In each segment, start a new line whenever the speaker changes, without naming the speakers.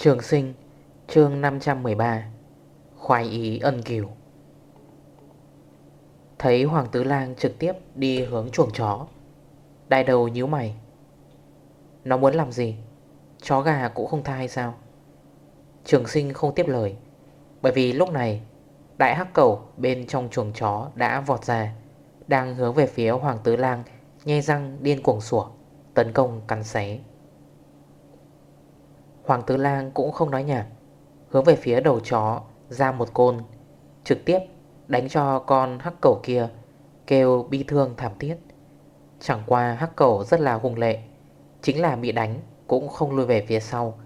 Trường sinh, chương 513 Khoai ý ân kiều. Thấy Hoàng Tứ Lang trực tiếp đi hướng chuồng chó Đại đầu nhíu mày. Nó muốn làm gì? Chó gà cũng không tha hay sao? Trường sinh không tiếp lời, Bởi vì lúc này, Đại hắc cầu bên trong chuồng chó đã vọt ra, Đang hướng về phía Hoàng Tứ Lang, Nhe răng điên cuồng sủa, Tấn công cắn xé. Hoàng Tứ Lang cũng không nói nhạc Hướng về phía đầu chó ra một côn Trực tiếp đánh cho con hắc cẩu kia Kêu bi thương thảm thiết. Chẳng qua hắc cẩu rất là hùng lệ Chính là bị đánh Cũng không lùi về phía sau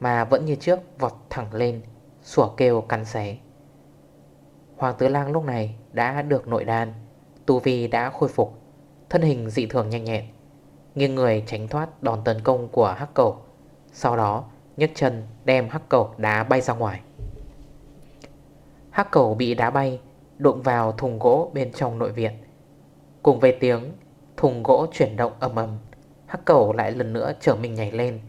Mà vẫn như trước vọt thẳng lên Sủa kêu cắn xé. Hoàng Tứ Lang lúc này đã được nội đan Tu Vi đã khôi phục Thân hình dị thường nhanh nhẹn Nghiêng người tránh thoát đòn tấn công của hắc cẩu, Sau đó nhấc chân đem hắc cầu đá bay ra ngoài. Hắc cầu bị đá bay, Đụng vào thùng gỗ bên trong nội viện. Cùng với tiếng Thùng gỗ chuyển động ầm ầm, Hắc cầu lại lần nữa trở mình nhảy lên,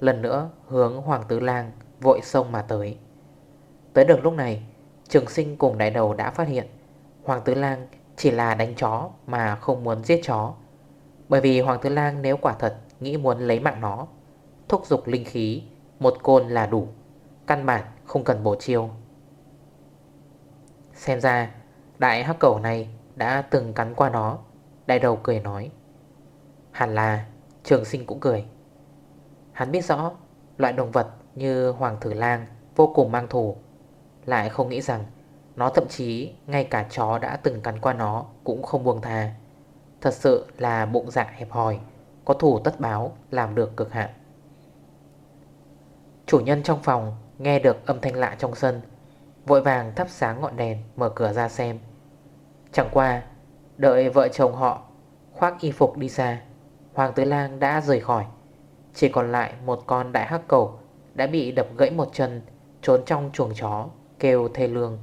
Lần nữa hướng Hoàng Tứ Lang Vội sông mà tới. Tới được lúc này, Trường sinh cùng đại đầu đã phát hiện Hoàng Tứ Lang chỉ là đánh chó Mà không muốn giết chó. Bởi vì Hoàng Tứ Lang nếu quả thật Nghĩ muốn lấy mạng nó, Thúc dục linh khí một côn là đủ. Căn bản không cần bổ chiêu. Xem ra, Đại hắc cầu này đã từng cắn qua nó. Đại đầu cười nói. Hẳn là trường sinh cũng cười. Hắn biết rõ, Loại động vật như hoàng thử lang Vô cùng mang thù. Lại không nghĩ rằng, Nó thậm chí ngay cả chó đã từng cắn qua nó Cũng không buông thà Thật sự là bụng dạ hẹp hòi, Có thủ tất báo làm được cực hạn. Chủ nhân trong phòng nghe được âm thanh lạ trong sân, Vội vàng thắp sáng ngọn đèn, mở cửa ra xem. Chẳng qua, Đợi vợ chồng họ khoác y phục đi xa, Hoàng Tứ Lang đã rời khỏi. Chỉ còn lại một con đại hắc cầu Đã bị đập gãy một chân, Trốn trong chuồng chó, Kêu thê lương.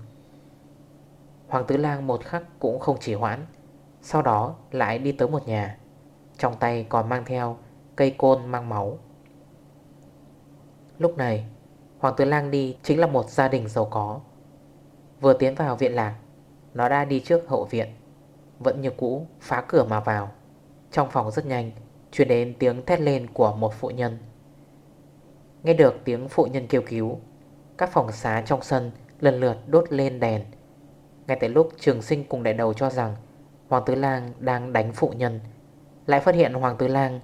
Hoàng Tứ Lang một khắc cũng không chỉ hoãn, Sau đó lại đi tới một nhà. Trong tay còn mang theo Cây côn mang máu. Lúc này, Hoàng Tử Lang đi chính là một gia đình giàu có. Vừa tiến vào viện lạc, Nó đã đi trước hậu viện, Vẫn như cũ phá cửa mà vào. Trong phòng rất nhanh Chuyển đến tiếng thét lên của một phụ nhân. Nghe được tiếng phụ nhân kêu cứu, Các phòng xá trong sân Lần lượt đốt lên đèn. Ngay tại lúc trường sinh cùng đại đầu cho rằng Hoàng Tứ Lang đang đánh phụ nhân, Lại phát hiện Hoàng Tứ Lang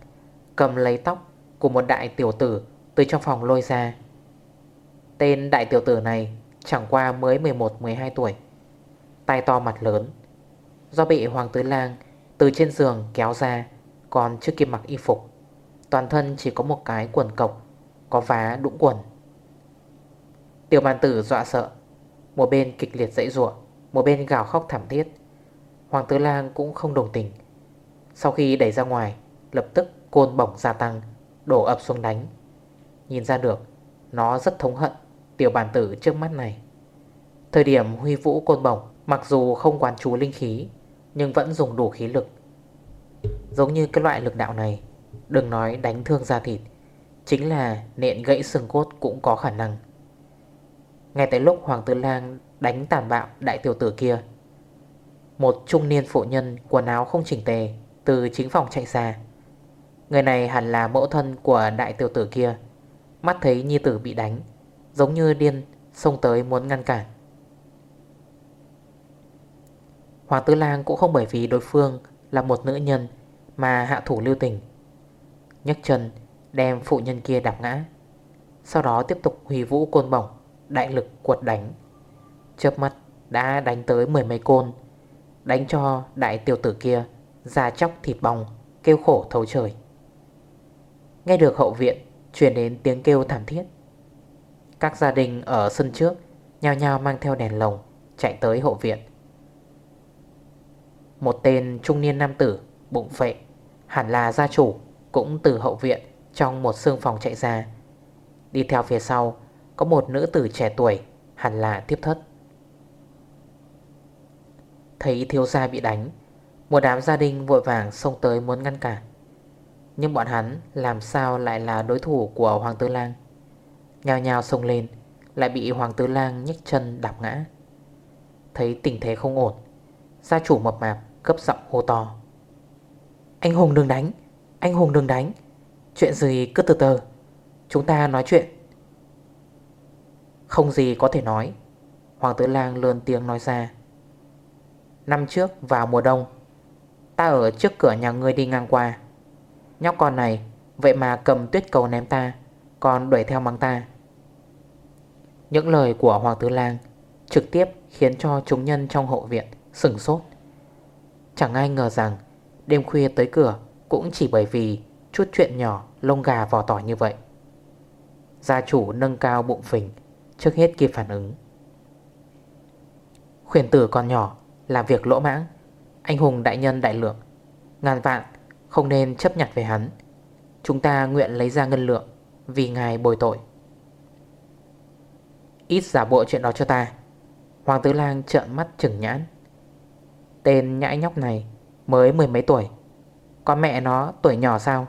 Cầm lấy tóc của một đại tiểu tử từ trong phòng lôi ra. Tên đại tiểu tử này Chẳng qua mới 11-12 tuổi. Tay to mặt lớn. Do bị Hoàng Tứ Lang Từ trên giường kéo ra, Còn chưa kịp mặc y phục. Toàn thân chỉ có một cái quần cộc, Có vá đũng quần. Tiểu bàn tử dọa sợ. Một bên kịch liệt dãy ruộng, Một bên gào khóc thảm thiết. Hoàng Tứ Lang cũng không đồng tình. Sau khi đẩy ra ngoài, Lập tức côn bổng gia tăng, Đổ ập xuống đánh. Nhìn ra được, Nó rất thống hận Tiểu bản tử trước mắt này. Thời điểm huy vũ côn bổng, Mặc dù không quán chú linh khí, Nhưng vẫn dùng đủ khí lực. Giống như cái loại lực đạo này, Đừng nói đánh thương da thịt, Chính là nện gãy xương cốt cũng có khả năng. Ngay tại lúc Hoàng Tử Lang đánh tàn bạo đại tiểu tử kia, Một trung niên phụ nhân quần áo không chỉnh tề Từ chính phòng chạy xa Người này hẳn là mẫu thân của đại tiểu tử kia. Mắt thấy nhi tử bị đánh, Giống như điên Xông tới muốn ngăn cản. Hoàng Tư Lang cũng không bởi vì đối phương Là một nữ nhân Mà hạ thủ lưu tình, nhấc chân đem phụ nhân kia đạp ngã, Sau đó tiếp tục hủy vũ côn bổng, Đại lực quật đánh. Chớp mắt đã đánh tới mười mấy côn, Đánh cho đại tiểu tử kia già chóc thịt bong, Kêu khổ thấu trời. Nghe được hậu viện Chuyển đến tiếng kêu thảm thiết. Các gia đình ở sân trước Nhao nhao mang theo đèn lồng Chạy tới hậu viện. Một tên trung niên nam tử Bụng phệ, Hẳn là gia chủ, Cũng từ hậu viện Trong một xương phòng chạy ra. Đi theo phía sau, Có một nữ tử trẻ tuổi, Hẳn là tiếp thất. Thấy thiếu gia bị đánh, Một đám gia đình vội vàng xông tới muốn ngăn cản. Nhưng bọn hắn làm sao lại là đối thủ của Hoàng tư Lang? Nhào nhào xông lên, Lại bị Hoàng tư Lang nhích chân đạp ngã. Thấy tình thế không ổn, Gia chủ mập mạp cấp giọng hô to. Anh Hùng đừng đánh, Anh Hùng đừng đánh. Chuyện gì cứ từ từ, Chúng ta nói chuyện. Không gì có thể nói, Hoàng tử lang lươn tiếng nói ra. Năm trước vào mùa đông, Ta ở trước cửa nhà ngươi đi ngang qua. Nhóc con này, Vậy mà cầm tuyết cầu ném ta, Còn đuổi theo mắng ta. Những lời của Hoàng tứ lang Trực tiếp khiến cho chúng nhân trong hậu viện Sửng sốt. Chẳng ai ngờ rằng Đêm khuya tới cửa Cũng chỉ bởi vì chút chuyện nhỏ Lông gà vỏ tỏi như vậy. Gia chủ nâng cao bụng phình, Trước hết kịp phản ứng. Khuyển tử còn nhỏ Làm việc lỗ mãng, Anh hùng đại nhân đại lượng, Ngàn vạn không nên chấp nhặt về hắn. Chúng ta nguyện lấy ra ngân lượng, Vì ngài bồi tội. Ít giả bộ chuyện đó cho ta. Hoàng tử lang trợn mắt chừng nhãn. Tên nhãi nhóc này Mới mười mấy tuổi. Con mẹ nó tuổi nhỏ sao?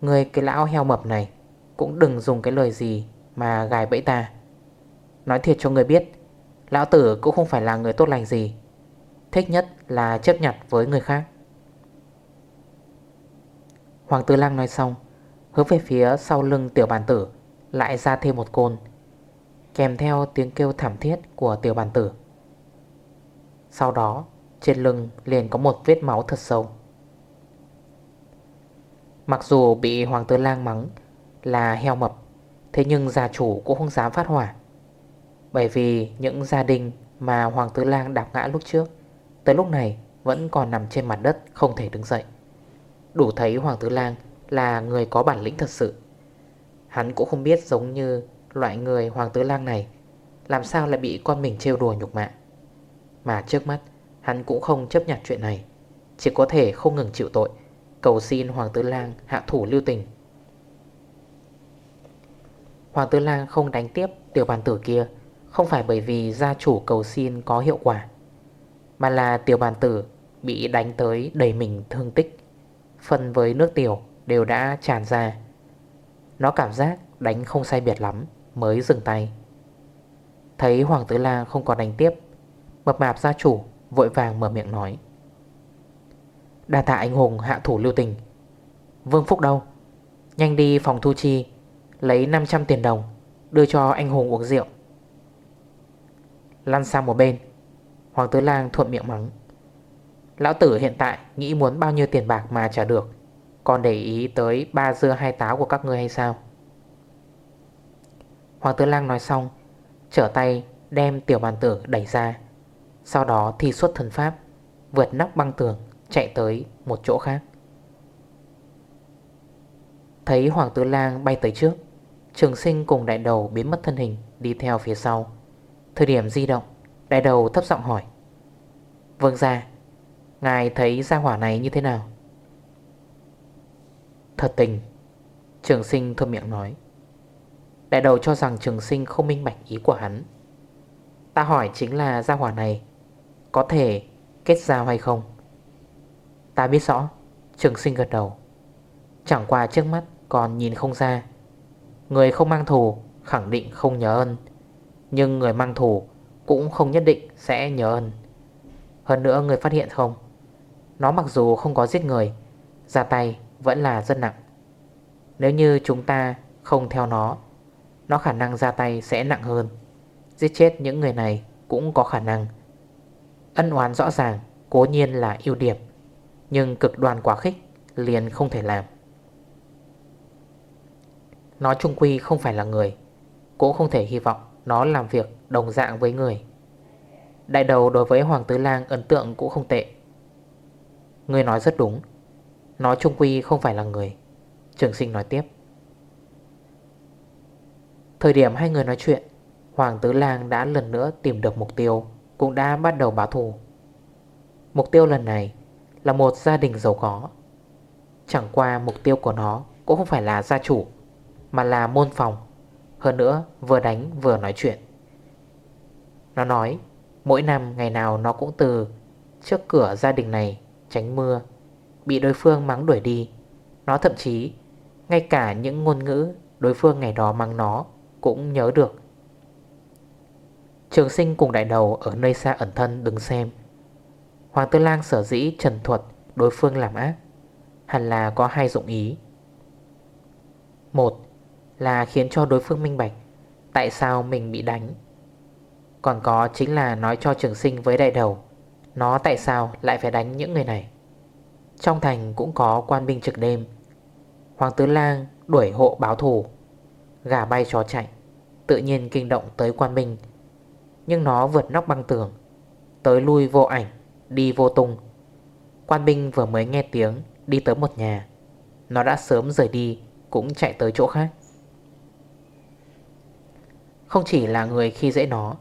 Người cái lão heo mập này Cũng đừng dùng cái lời gì Mà gài bẫy ta. Nói thiệt cho người biết, Lão tử cũng không phải là người tốt lành gì. Thích nhất là chấp nhặt với người khác. Hoàng Tư lang nói xong, Hướng về phía sau lưng tiểu bàn tử, Lại ra thêm một côn, Kèm theo tiếng kêu thảm thiết của tiểu bàn tử. Sau đó, trên lưng liền có một vết máu thật sâu. Mặc dù bị Hoàng Tư lang mắng là heo mập, Thế nhưng gia chủ cũng không dám phát hỏa. Bởi vì những gia đình mà Hoàng Tư lang đạp ngã lúc trước, Tới lúc này vẫn còn nằm trên mặt đất không thể đứng dậy. Đủ thấy Hoàng tử lang là người có bản lĩnh thật sự. Hắn cũng không biết giống như loại người Hoàng tử lang này, Làm sao lại bị con mình trêu đùa nhục mạ. Mà trước mắt, hắn cũng không chấp nhận chuyện này, Chỉ có thể không ngừng chịu tội, Cầu xin Hoàng tử lang hạ thủ lưu tình. Hoàng tử lang không đánh tiếp tiểu bàn tử kia, Không phải bởi vì gia chủ cầu xin có hiệu quả, Mà là tiểu bàn tử bị đánh tới đầy mình thương tích. Phần với nước tiểu đều đã tràn ra. Nó cảm giác đánh không sai biệt lắm, Mới dừng tay. Thấy Hoàng tử lang không còn đánh tiếp, Mập mạp gia chủ vội vàng mở miệng nói. Đa tạ anh hùng hạ thủ lưu tình. Vương Phúc đâu? Nhanh đi phòng thu chi, Lấy 500 tiền đồng, Đưa cho anh hùng uống rượu. Lăn sang một bên, Hoàng tử lang thuận miệng mắng. Lão tử hiện tại nghĩ muốn bao nhiêu tiền bạc mà trả được? Còn để ý tới ba dưa hai táo của các ngươi hay sao? Hoàng tử lang nói xong, Trở tay đem tiểu bàn tử đẩy ra. Sau đó thi xuất thần pháp, Vượt nóc băng tường, Chạy tới một chỗ khác. Thấy Hoàng tử lang bay tới trước, Trường sinh cùng đại đầu biến mất thân hình, Đi theo phía sau. Thời điểm di động, Đại đầu thấp giọng hỏi Vâng ra Ngài thấy gia hỏa này như thế nào? Thật tình, Trường sinh thơm miệng nói. Đại đầu cho rằng trường sinh không minh bạch ý của hắn. Ta hỏi chính là gia hỏa này Có thể kết giao hay không? Ta biết rõ, Trường sinh gật đầu. Chẳng qua trước mắt còn nhìn không ra. Người không mang thù khẳng định không nhớ ơn Nhưng người mang thù cũng không nhất định sẽ nhớ ơn Hơn nữa người phát hiện không? Nó mặc dù không có giết người, Ra tay vẫn là rất nặng. Nếu như chúng ta không theo nó Nó khả năng ra tay sẽ nặng hơn. Giết chết những người này cũng có khả năng. Ân oán rõ ràng, Cố nhiên là ưu điểm, Nhưng cực đoan quá khích Liền không thể làm. Nó trung quy không phải là người, Cũng không thể hy vọng Nó làm việc đồng dạng với người. Đại đầu đối với Hoàng Tứ Lang ấn tượng cũng không tệ. Người nói rất đúng. Nó trung quy không phải là người. Trường sinh nói tiếp. Thời điểm hai người nói chuyện, Hoàng Tứ Lang đã lần nữa tìm được mục tiêu, Cũng đã bắt đầu báo thù. Mục tiêu lần này Là một gia đình giàu có. Chẳng qua mục tiêu của nó Cũng không phải là gia chủ, Mà là môn phòng. Hơn nữa, vừa đánh vừa nói chuyện. Nó nói, Mỗi năm ngày nào nó cũng từ Trước cửa gia đình này tránh mưa, Bị đối phương mắng đuổi đi. Nó thậm chí, Ngay cả những ngôn ngữ đối phương ngày đó mắng nó Cũng nhớ được. Trường sinh cùng đại đầu Ở nơi xa ẩn thân đứng xem. Hoàng Tư Lang sở dĩ trần thuật Đối phương làm ác, Hẳn là có hai dụng ý. Một là khiến cho đối phương minh bạch Tại sao mình bị đánh. Còn có chính là nói cho trường sinh với đại đầu nó tại sao lại phải đánh những người này? Trong thành cũng có quan binh trực đêm. Hoàng Tứ Lang đuổi hộ báo thù. Gà bay chó chạy, Tự nhiên kinh động tới quan binh. Nhưng nó vượt nóc băng tường, Tới lui vô ảnh, Đi vô tung. Quan binh vừa mới nghe tiếng, Đi tới một nhà. Nó đã sớm rời đi, Cũng chạy tới chỗ khác. Không chỉ là người khi dễ nó,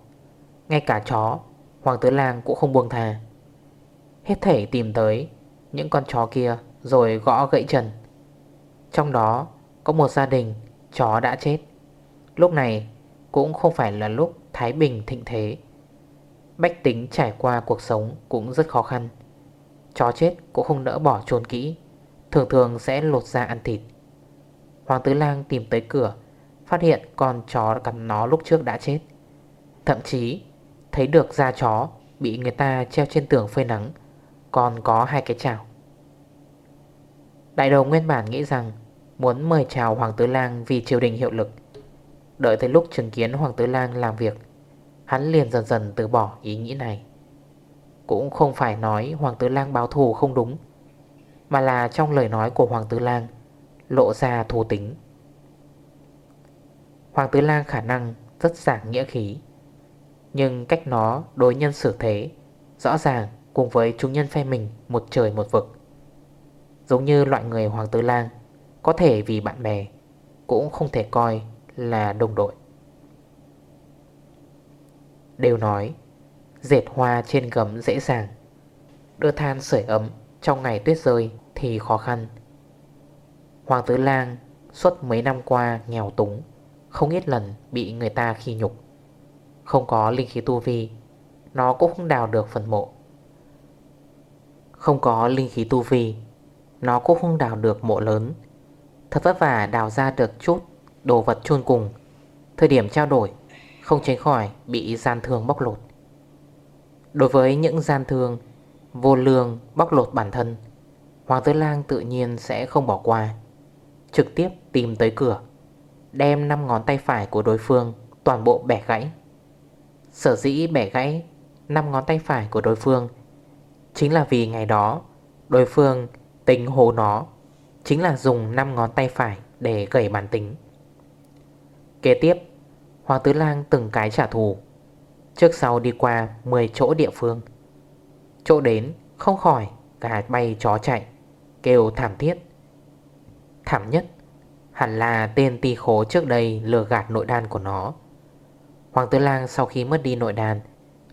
Ngay cả chó Hoàng tử lang cũng không buông thà Hết thể tìm tới Những con chó kia Rồi gõ gãy trần. Trong đó có một gia đình Chó đã chết. Lúc này cũng không phải là lúc Thái Bình thịnh thế. Bách tính trải qua cuộc sống cũng rất khó khăn. Chó chết cũng không nỡ bỏ chôn kỹ, Thường thường sẽ lột ra ăn thịt. Hoàng Tứ Lang tìm tới cửa, Phát hiện con chó cắn nó lúc trước đã chết. Thậm chí Thấy được da chó Bị người ta treo trên tường phơi nắng, Còn có hai cái chảo. Đại đầu nguyên bản nghĩ rằng Muốn mời chào Hoàng Tứ Lang Vì triều đình hiệu lực. Đợi tới lúc chứng kiến Hoàng Tứ Lang làm việc, Hắn liền dần dần từ bỏ ý nghĩ này. Cũng không phải nói Hoàng Tứ Lang báo thù không đúng, Mà là trong lời nói của Hoàng Tứ Lang Lộ ra thù tính. Hoàng Tứ Lang khả năng rất giảng nghĩa khí. Nhưng cách nó đối nhân xử thế, Rõ ràng cùng với chúng nhân phe mình Một trời một vực. Giống như loại người Hoàng Tứ Lang, Có thể vì bạn bè, Cũng không thể coi là đồng đội. Đều nói, Dệt hoa trên gấm dễ dàng, Đưa than sưởi ấm Trong ngày tuyết rơi thì khó khăn. Hoàng Tứ Lang Suốt mấy năm qua nghèo túng, Không ít lần bị người ta khi nhục. Không có linh khí tu vi, Nó cũng không đào được phần mộ. Không có linh khí tu vi, Nó cũng không đào được mộ lớn. Thật vất vả đào ra được chút Đồ vật chôn cùng. Thời điểm trao đổi, không tránh khỏi bị gian thương bóc lột. Đối với những gian thương Vô lương bóc lột bản thân, Hoàng tử lang tự nhiên sẽ không bỏ qua. Trực tiếp tìm tới cửa, Đem 5 ngón tay phải của đối phương Toàn bộ bẻ gãy. Sở dĩ bẻ gãy 5 ngón tay phải của đối phương Chính là vì ngày đó Đối phương tính hồ nó Chính là dùng 5 ngón tay phải Để gãy bản tính. Kế tiếp, Hoàng Tứ Lang từng cái trả thù. Trước sau đi qua 10 chỗ địa phương. Chỗ đến không khỏi Gà bay chó chạy, Kêu thảm thiết. Thảm nhất Hẳn là tên ti khố trước đây lừa gạt nội đan của nó. Hoàng Tử Lang sau khi mất đi nội đàn,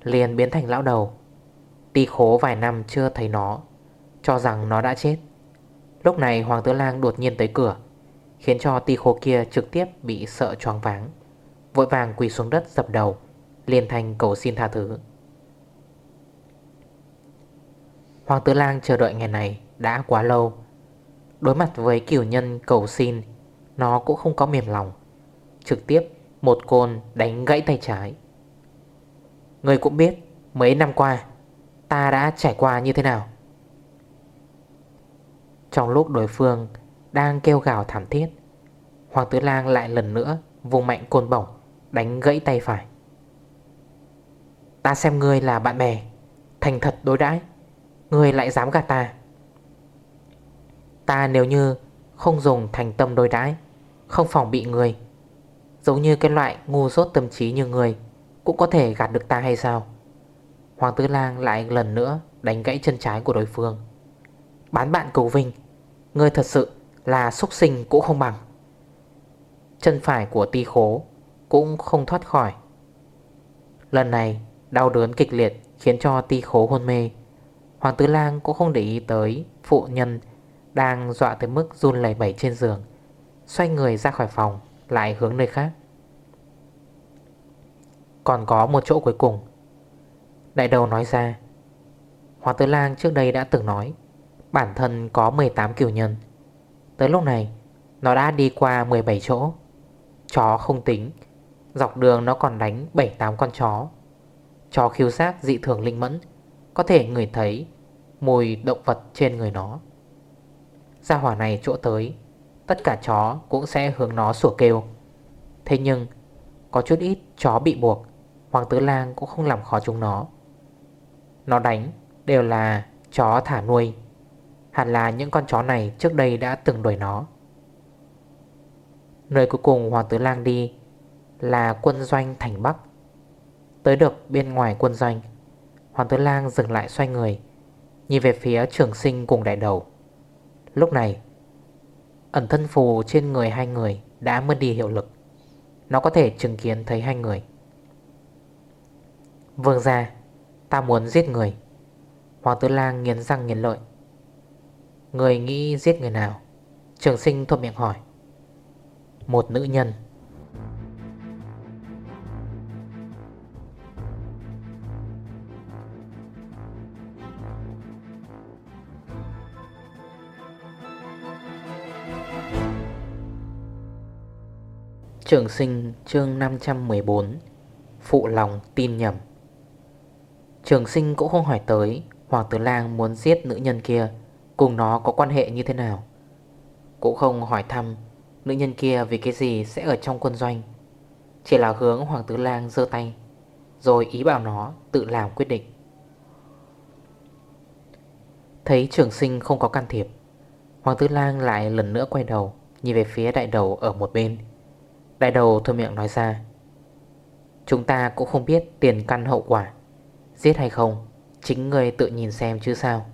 Liền biến thành lão đầu. Ti khố vài năm chưa thấy nó, Cho rằng nó đã chết. Lúc này Hoàng Tử Lang đột nhiên tới cửa, Khiến cho ti khố kia trực tiếp bị sợ choáng váng. Vội vàng quỳ xuống đất dập đầu, liền thành cầu xin tha thứ. Hoàng tử lang chờ đợi ngày này đã quá lâu. Đối mặt với kiểu nhân cầu xin, Nó cũng không có mềm lòng, Trực tiếp một côn đánh gãy tay trái. Người cũng biết, mấy năm qua, Ta đã trải qua như thế nào. Trong lúc đối phương đang kêu gào thảm thiết, Hoàng tử lang lại lần nữa vùng mạnh côn bổng, Đánh gãy tay phải. Ta xem ngươi là bạn bè, Thành thật đối đãi, Ngươi lại dám gạt ta. Ta nếu như không dùng thành tâm đối đãi, Không phòng bị người Giống như cái loại ngu dốt tâm trí như người Cũng có thể gạt được ta hay sao? Hoàng Tư Lang lại lần nữa Đánh gãy chân trái của đối phương. Bán bạn cầu vinh, Ngươi thật sự Là xúc sinh cũng không bằng. Chân phải của ti khố Cũng không thoát khỏi. Lần này, đau đớn kịch liệt Khiến cho ti khố hôn mê. Hoàng Tư lang cũng không để ý tới Phụ nhân đang dọa tới mức run lẩy bẩy trên giường, Xoay người ra khỏi phòng, Lại hướng nơi khác. Còn có một chỗ cuối cùng. Đại đầu nói ra Hoàng tử lang trước đây đã từng nói, Bản thân có 18 kiểu nhân. Tới lúc này, Nó đã đi qua 17 chỗ. Chó không tính, Dọc đường nó còn đánh 7-8 con chó. Chó khiêu sát dị thường linh mẫn, Có thể người thấy Mùi động vật trên người nó. Gia hỏa này chỗ tới, Tất cả chó cũng sẽ hướng nó sủa kêu. Thế nhưng, Có chút ít chó bị buộc Hoàng tử lang cũng không làm khó chúng nó. Nó đánh đều là chó thả nuôi. Hẳn là những con chó này trước đây đã từng đuổi nó. Nơi cuối cùng Hoàng tử lang đi Là quân doanh thành Bắc. Tới được bên ngoài quân doanh, Hoàng tử lang dừng lại xoay người, Nhìn về phía trường sinh cùng đại đầu. Lúc này, Ẩn thân phù trên người hai người Đã mất đi hiệu lực. Nó có thể chứng kiến thấy hai người. Vương ra Ta muốn giết người. Hoàng tử lang nghiến răng nghiến lợi. Người nghĩ giết người nào? Trường sinh thuộc miệng hỏi. Một nữ nhân. Trường sinh chương 514 Phụ lòng tin nhầm. Trường sinh cũng không hỏi tới, Hoàng tử lang muốn giết nữ nhân kia. Cùng nó có quan hệ như thế nào? Cũng không hỏi thăm, Nữ nhân kia vì cái gì sẽ ở trong quân doanh? Chỉ là hướng Hoàng tử lang dơ tay, Rồi ý bảo nó tự làm quyết định. Thấy trường sinh không có can thiệp, Hoàng tử lang lại lần nữa quay đầu, Nhìn về phía đại đầu ở một bên. Đại đầu thôi miệng nói ra, Chúng ta cũng không biết tiền căn hậu quả Giết hay không, Chính người tự nhìn xem chứ sao.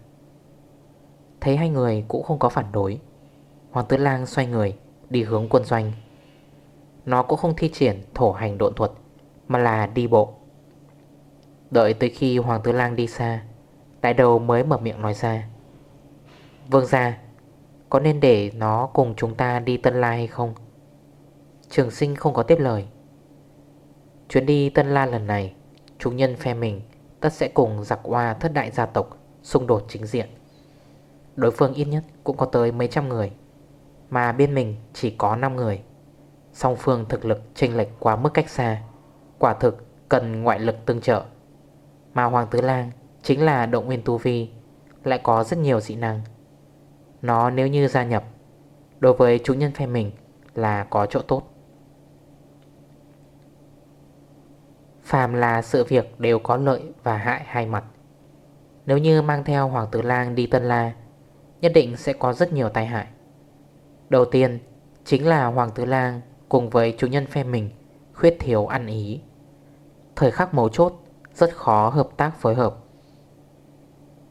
Thấy hai người cũng không có phản đối, Hoàng Tứ lang xoay người, Đi hướng quân doanh. Nó cũng không thi triển thổ hành độn thuật, Mà là đi bộ. Đợi tới khi Hoàng Tứ lang đi xa, Đại đầu mới mở miệng nói ra. Vương ra Có nên để nó cùng chúng ta đi Tân la hay không? Trường sinh không có tiếp lời. Chuyến đi Tân La lần này, Chúng nhân phe mình Tất sẽ cùng giặc hoa thất đại gia tộc Xung đột chính diện. Đối phương ít nhất cũng có tới mấy trăm người, Mà bên mình chỉ có 5 người. Song phương thực lực chênh lệch quá mức cách xa, Quả thực cần ngoại lực tương trợ. Mà Hoàng Tứ Lang Chính là động nguyên tu vi, Lại có rất nhiều dị năng. Nó nếu như gia nhập, Đối với chủ nhân phe mình Là có chỗ tốt. Phàm là sự việc đều có lợi và hại hai mặt. Nếu như mang theo Hoàng tử Lang đi Tân La, Nhất định sẽ có rất nhiều tai hại. Đầu tiên, Chính là Hoàng tử Lang Cùng với chủ nhân phe mình Khuyết thiếu ăn ý. Thời khắc mấu chốt, Rất khó hợp tác phối hợp.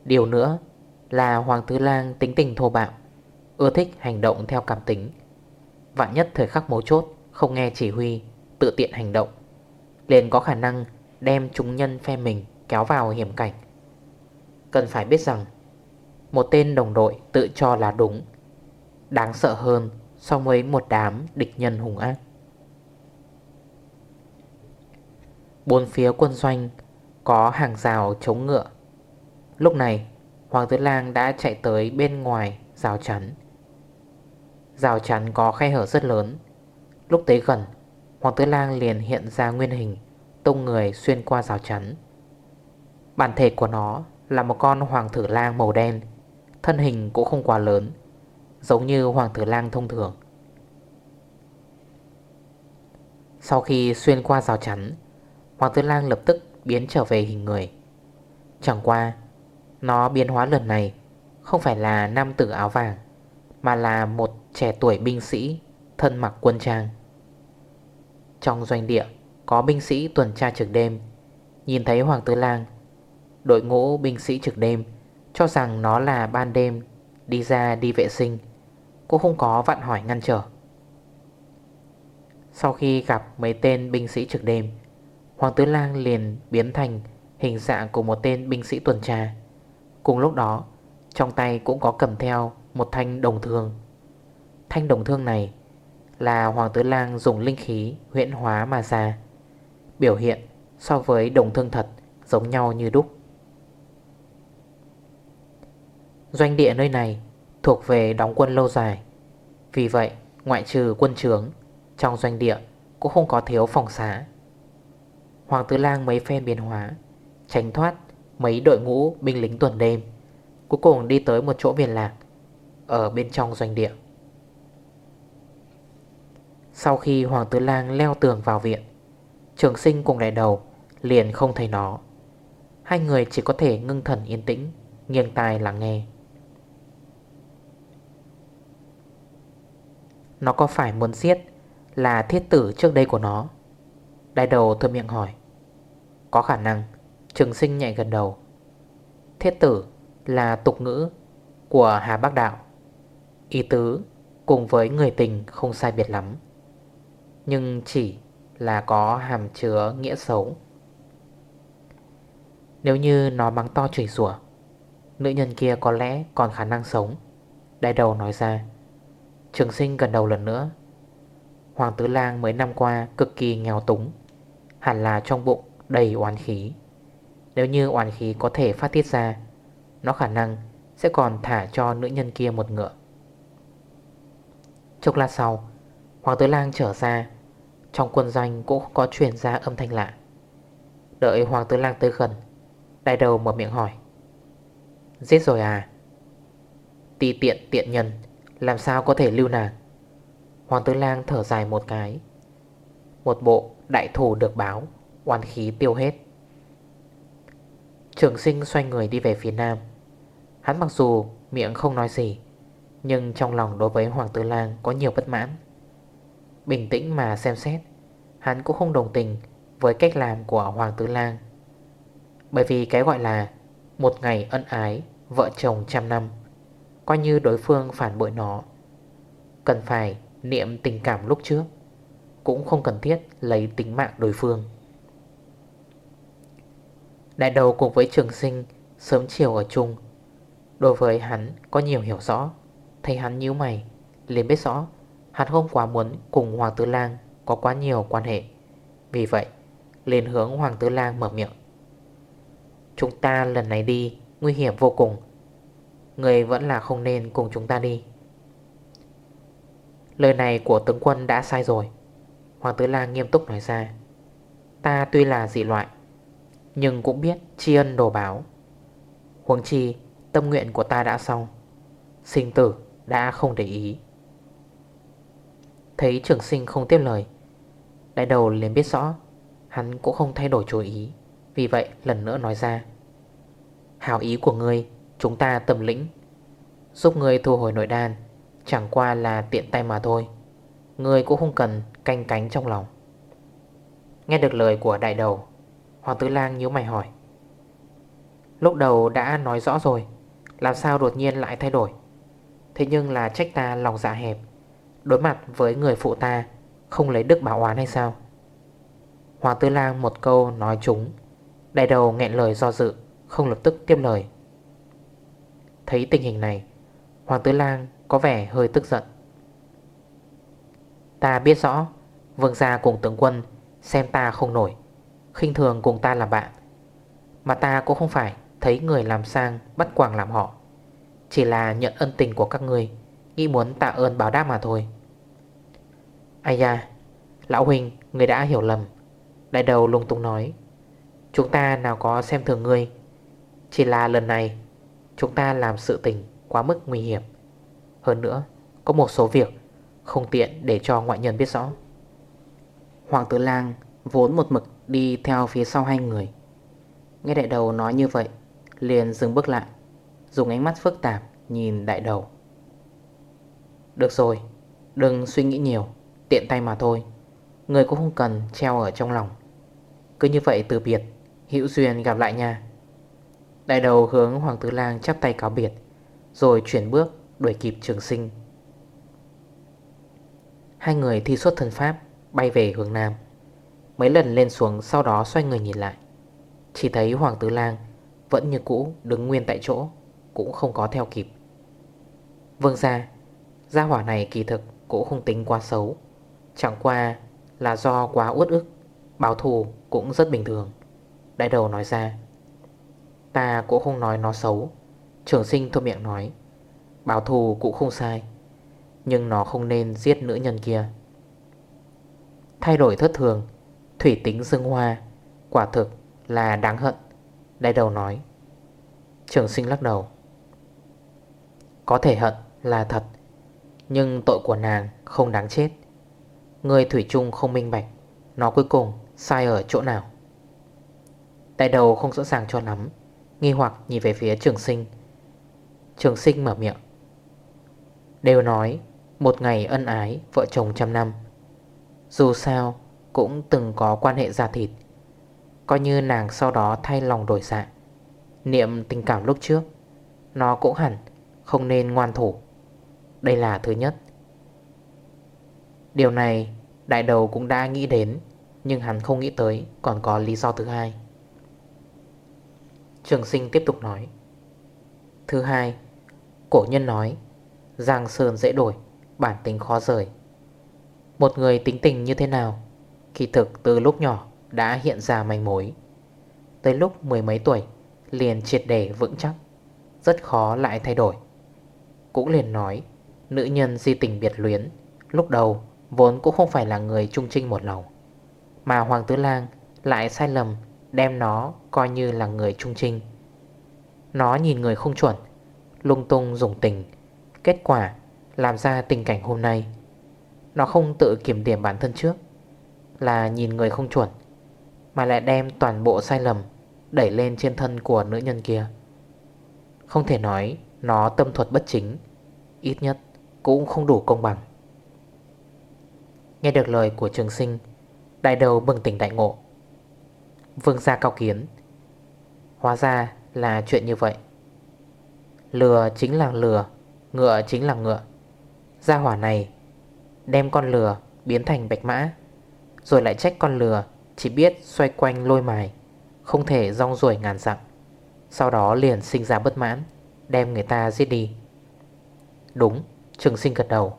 Điều nữa là Hoàng tử Lang tính tình thô bạo, Ưa thích hành động theo cảm tính. Vạn nhất thời khắc mấu chốt Không nghe chỉ huy, Tự tiện hành động liền có khả năng đem chúng nhân phe mình kéo vào hiểm cảnh. Cần phải biết rằng, một tên đồng đội tự cho là đúng, Đáng sợ hơn so với một đám địch nhân hùng ác. Bốn phía quân doanh có hàng rào chống ngựa. Lúc này, Hoàng tử lang đã chạy tới bên ngoài rào chắn. Rào chắn có khe hở rất lớn. Lúc tới gần, Hoàng tử lang liền hiện ra nguyên hình. Tung người xuyên qua rào chắn. Bản thể của nó là một con hoàng tử lang màu đen, Thân hình cũng không quá lớn, Giống như hoàng tử lang thông thường. Sau khi xuyên qua rào chắn, Hoàng tử lang lập tức biến trở về hình người. Chẳng qua, Nó biến hóa lần này Không phải là nam tử áo vàng, Mà là một trẻ tuổi binh sĩ Thân mặc quân trang. Trong doanh địa có binh sĩ tuần tra trực đêm. Nhìn thấy Hoàng tư Lang, Đội ngũ binh sĩ trực đêm Cho rằng nó là ban đêm, Đi ra đi vệ sinh. Cũng không có vặn hỏi ngăn trở. Sau khi gặp mấy tên binh sĩ trực đêm, Hoàng Tứ Lang liền biến thành hình dạng của một tên binh sĩ tuần tra. Cùng lúc đó, Trong tay cũng có cầm theo một thanh đồng thương. Thanh đồng thương này là Hoàng Tứ Lang dùng linh khí huyễn hóa mà ra. Biểu hiện so với đồng thương thật giống nhau như đúc. Doanh địa nơi này thuộc về đóng quân lâu dài, Vì vậy ngoại trừ quân trướng Trong doanh địa cũng không có thiếu phòng xá. Hoàng Tứ Lang mấy phen biến hóa, Tránh thoát mấy đội ngũ binh lính tuần đêm, Cuối cùng đi tới một chỗ viền lạc Ở bên trong doanh địa. Sau khi Hoàng Tứ Lang leo tường vào viện Trường sinh cùng đại đầu, Liền không thấy nó. Hai người chỉ có thể ngưng thần yên tĩnh, Nghiêng tai lắng nghe. Nó có phải muốn giết Là thiết tử trước đây của nó? Đại đầu thơm miệng hỏi. Có khả năng, Trường sinh nhạy gần đầu. Thiết tử là tục ngữ Của Hà Bắc Đạo. Ý tứ cùng với người tình không sai biệt lắm. Nhưng chỉ là có hàm chứa nghĩa xấu. Nếu như nó mắng to chửi rủa, Nữ nhân kia có lẽ còn khả năng sống. Đại đầu nói ra. Trường sinh gần đầu lần nữa. Hoàng Tứ Lang mấy năm qua cực kỳ nghèo túng, Hẳn là trong bụng đầy oán khí. Nếu như oán khí có thể phát tiết ra, Nó khả năng sẽ còn thả cho nữ nhân kia một ngựa. Chốc lát sau, Hoàng Tứ Lang trở ra trong quân doanh cũng có truyền ra âm thanh lạ. Đợi Hoàng Tứ Lang tới gần, Đại đầu mở miệng hỏi. Giết rồi à? Tì tiện tiện nhân, Làm sao có thể lưu nàng? Hoàng Tứ Lang thở dài một cái. Một bộ đại thủ được báo Oan khí tiêu hết. Trường sinh xoay người đi về phía nam. Hắn mặc dù miệng không nói gì, Nhưng trong lòng đối với Hoàng Tử Lang có nhiều bất mãn. Bình tĩnh mà xem xét. Hắn cũng không đồng tình với cách làm của Hoàng Tử Lang. Bởi vì cái gọi là Một ngày ân ái, Vợ chồng trăm năm, Coi như đối phương phản bội nó, Cần phải niệm tình cảm lúc trước, Cũng không cần thiết lấy tính mạng đối phương. Đại đầu cùng với trường sinh Sớm chiều ở chung, Đối với hắn có nhiều hiểu rõ, Thấy hắn nhíu mày, liền biết rõ Hắn không quá muốn cùng Hoàng Tứ Lang Có quá nhiều quan hệ. Vì vậy, liền hướng Hoàng Tứ Lang mở miệng. Chúng ta lần này đi, Nguy hiểm vô cùng. Người vẫn là không nên cùng chúng ta đi. Lời này của tướng quân đã sai rồi. Hoàng Tứ Lang nghiêm túc nói ra. Ta tuy là dị loại, Nhưng cũng biết tri ân đồ báo. Huống chi, Tâm nguyện của ta đã xong. Sinh tử đã không để ý. Thấy trường sinh không tiếp lời. Đại đầu liền biết rõ, Hắn cũng không thay đổi chủ ý, Vì vậy lần nữa nói ra. Hảo ý của ngươi, Chúng ta tâm lĩnh, Giúp ngươi thu hồi nội đan, Chẳng qua là tiện tay mà thôi. Ngươi cũng không cần canh cánh trong lòng. Nghe được lời của đại đầu Hoàng Tứ Lang nhíu mày hỏi. Lúc đầu đã nói rõ rồi, Làm sao đột nhiên lại thay đổi? Thế nhưng là trách ta lòng dạ hẹp Đối mặt với người phụ ta, Không lấy đức bảo oán hay sao? Hoàng Tư Lang một câu nói chúng, Đại đầu nghẹn lời do dự, Không lập tức tiếp lời. Thấy tình hình này Hoàng Tư Lang có vẻ hơi tức giận. Ta biết rõ, Vương gia cùng tướng quân Xem ta không nổi, khinh thường cùng ta làm bạn. Mà ta cũng không phải thấy người làm sang bắt quảng làm họ. Chỉ là nhận ân tình của các người Nghĩ muốn tạ ơn báo đáp mà thôi. Ai da, Lão Huynh, người đã hiểu lầm. Đại đầu lung tung nói, Chúng ta nào có xem thường ngươi. Chỉ là lần này, Chúng ta làm sự tình quá mức nguy hiểm. Hơn nữa, Có một số việc Không tiện để cho ngoại nhân biết rõ. Hoàng tử lang Vốn một mực đi theo phía sau hai người. Nghe đại đầu nói như vậy, Liền dừng bước lại, Dùng ánh mắt phức tạp nhìn đại đầu. Được rồi, Đừng suy nghĩ nhiều. Tiện tay mà thôi. Người cũng không cần treo ở trong lòng. Cứ như vậy từ biệt, Hữu duyên gặp lại nha. Đại đầu hướng Hoàng Tứ Lang chắp tay cáo biệt, Rồi chuyển bước đuổi kịp trường sinh. Hai người thi xuất thần pháp, Bay về hướng Nam. Mấy lần lên xuống sau đó xoay người nhìn lại. Chỉ thấy Hoàng Tứ Lang Vẫn như cũ đứng nguyên tại chỗ, Cũng không có theo kịp. Vương ra Gia hỏa này kỳ thực cũng không tính quá xấu. Chẳng qua là do quá uất ức, Báo thù cũng rất bình thường. Đại đầu nói ra, Ta cũng không nói nó xấu. Trường sinh thôi miệng nói, Báo thù cũng không sai, Nhưng nó không nên giết nữ nhân kia. Thay đổi thất thường, Thủy tính dương hoa, Quả thực là đáng hận. Đại đầu nói, Trường sinh lắc đầu, Có thể hận là thật, Nhưng tội của nàng không đáng chết. Người Thủy chung không minh bạch, Nó cuối cùng sai ở chỗ nào? Tại đầu không rõ ràng cho lắm, Nghi hoặc nhìn về phía trường sinh. Trường sinh mở miệng. Đều nói, Một ngày ân ái, vợ chồng trăm năm. Dù sao, Cũng từng có quan hệ gia thịt. Coi như nàng sau đó thay lòng đổi dạ. Niệm tình cảm lúc trước, Nó cũng hẳn Không nên ngoan thủ. Đây là thứ nhất. Điều này, Đại đầu cũng đã nghĩ đến, Nhưng hắn không nghĩ tới Còn có lý do thứ hai. Trường sinh tiếp tục nói. Thứ hai, Cổ nhân nói, Giang sơn dễ đổi, Bản tính khó rời. Một người tính tình như thế nào, Kỳ thực từ lúc nhỏ đã hiện ra manh mối. Tới lúc mười mấy tuổi, Liền triệt để vững chắc, Rất khó lại thay đổi. Cũng liền nói, Nữ nhân di tình biệt luyến, Lúc đầu vốn cũng không phải là người trung trinh một lòng. Mà Hoàng Tứ Lang lại sai lầm Đem nó coi như là người trung trinh. Nó nhìn người không chuẩn, Lung tung dùng tình, Kết quả làm ra tình cảnh hôm nay. Nó không tự kiểm điểm bản thân trước, Là nhìn người không chuẩn, Mà lại đem toàn bộ sai lầm Đẩy lên trên thân của nữ nhân kia. Không thể nói Nó tâm thuật bất chính, Ít nhất cũng không đủ công bằng. Nghe được lời của trường sinh, Đại đầu bừng tỉnh đại ngộ. Vương gia cao kiến. Hóa ra là chuyện như vậy. Lừa chính là lừa, Ngựa chính là ngựa. Gia hỏa này Đem con lừa biến thành bạch mã, Rồi lại trách con lừa Chỉ biết xoay quanh lôi mài, Không thể rong ruổi ngàn dặm. Sau đó liền sinh ra bất mãn, Đem người ta giết đi. Đúng, Trường sinh gật đầu.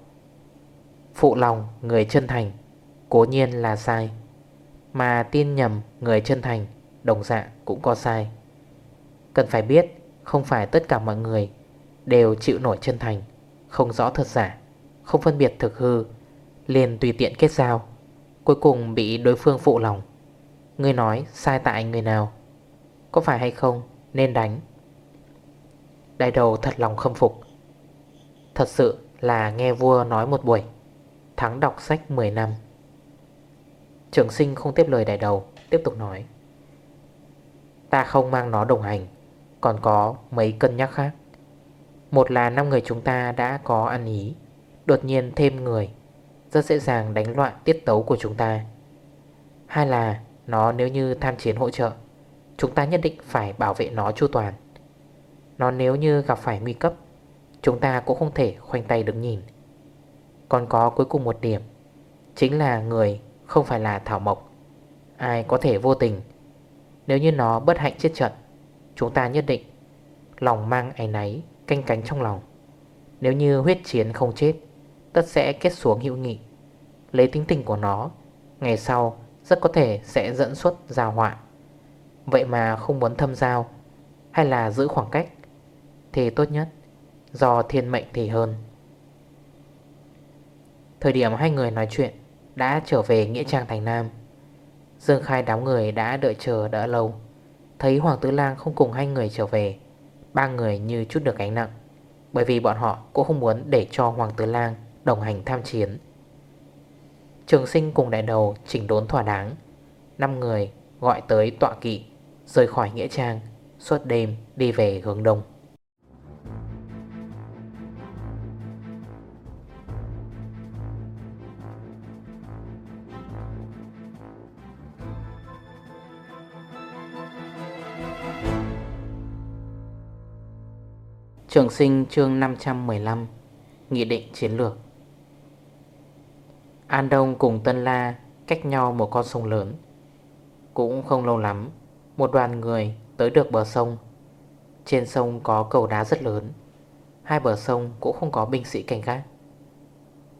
Phụ lòng người chân thành, Cố nhiên là sai. Mà tin nhầm người chân thành, Đồng dạng cũng có sai. Cần phải biết, Không phải tất cả mọi người Đều chịu nổi chân thành, Không rõ thật giả, Không phân biệt thực hư, Liền tùy tiện kết giao, Cuối cùng bị đối phương phụ lòng. Người nói sai tại người nào? Có phải hay không nên đánh? Đại đầu thật lòng khâm phục. Thật sự là nghe vua nói một buổi. Thắng đọc sách 10 năm. Trường sinh không tiếp lời đại đầu, Tiếp tục nói. Ta không mang nó đồng hành, Còn có mấy cân nhắc khác. Một là 5 người chúng ta đã có ăn ý, Đột nhiên thêm người, Rất dễ dàng đánh loạn tiết tấu của chúng ta. Hai là Nó nếu như tham chiến hỗ trợ, Chúng ta nhất định phải bảo vệ nó chu toàn. Nó nếu như gặp phải nguy cấp, Chúng ta cũng không thể khoanh tay đứng nhìn còn có cuối cùng một điểm, Chính là người không phải là thảo mộc. Ai có thể vô tình? Nếu như nó bất hạnh chết trận, Chúng ta nhất định Lòng mang áy náy, canh cánh trong lòng. Nếu như huyết chiến không chết, Tất sẽ kết xuống hữu nghị. Lấy tính tình của nó, Ngày sau rất có thể sẽ dẫn xuất giao họa. Vậy mà không muốn thâm giao Hay là giữ khoảng cách, Thì tốt nhất Do thiên mệnh thì hơn. Thời điểm hai người nói chuyện Đã trở về Nghĩa Trang Thành Nam. Dương Khai đám người đã đợi chờ đã lâu. Thấy Hoàng Tứ Lang không cùng hai người trở về, Ba người như chút được gánh nặng, Bởi vì bọn họ cũng không muốn để cho Hoàng Tứ Lang đồng hành tham chiến. Trường sinh cùng đại đầu chỉnh đốn thỏa đáng. Năm người gọi tới tọa kỵ, Rời khỏi Nghĩa Trang, Suốt đêm đi về hướng đông. Trường sinh chương 515 Nghị định chiến lược. An Đông cùng Tân La cách nhau một con sông lớn. Cũng không lâu lắm, Một đoàn người tới được bờ sông. Trên sông có cầu đá rất lớn. Hai bờ sông cũng không có binh sĩ cảnh gác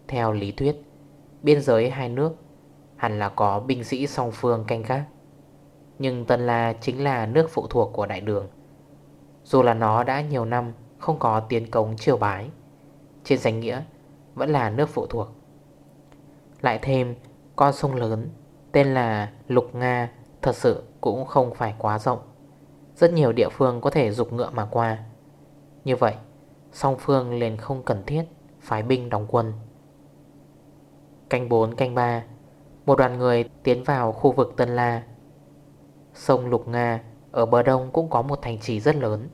Theo lý thuyết, Biên giới hai nước Hẳn là có binh sĩ song phương canh gác Nhưng Tân La chính là nước phụ thuộc của đại đường. Dù là nó đã nhiều năm không có tiến công triều bái. Trên danh nghĩa, Vẫn là nước phụ thuộc. Lại thêm, con sông lớn, Tên là Lục Nga, Thật sự cũng không phải quá rộng. Rất nhiều địa phương có thể dục ngựa mà qua. Như vậy, Song phương liền không cần thiết Phái binh đóng quân. Canh 4 canh 3 Một đoàn người tiến vào khu vực Tân La. Sông Lục Nga, Ở bờ đông cũng có một thành trì rất lớn.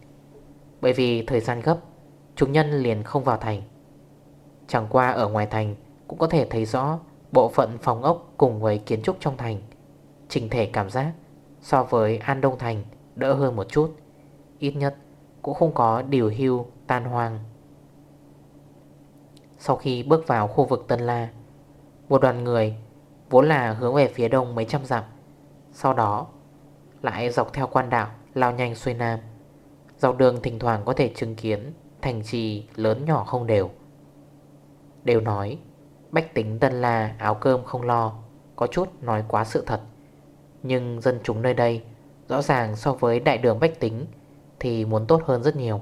Bởi vì thời gian gấp, Chúng nhân liền không vào thành. Chẳng qua ở ngoài thành Cũng có thể thấy rõ Bộ phận phòng ốc cùng với kiến trúc trong thành. Trình thể cảm giác So với An Đông Thành Đỡ hơn một chút. Ít nhất cũng không có điều hưu, tan hoang. Sau khi bước vào khu vực Tân La, Một đoàn người Vốn là hướng về phía đông mấy trăm dặm, Sau đó Lại dọc theo quan đạo Lao nhanh xuôi nam. Dọc đường thỉnh thoảng có thể chứng kiến Thành trì lớn nhỏ không đều. Đều nói, Bách tính Tân La, áo cơm không lo, Có chút nói quá sự thật. Nhưng dân chúng nơi đây, Rõ ràng so với đại đường bách tính, Thì muốn tốt hơn rất nhiều.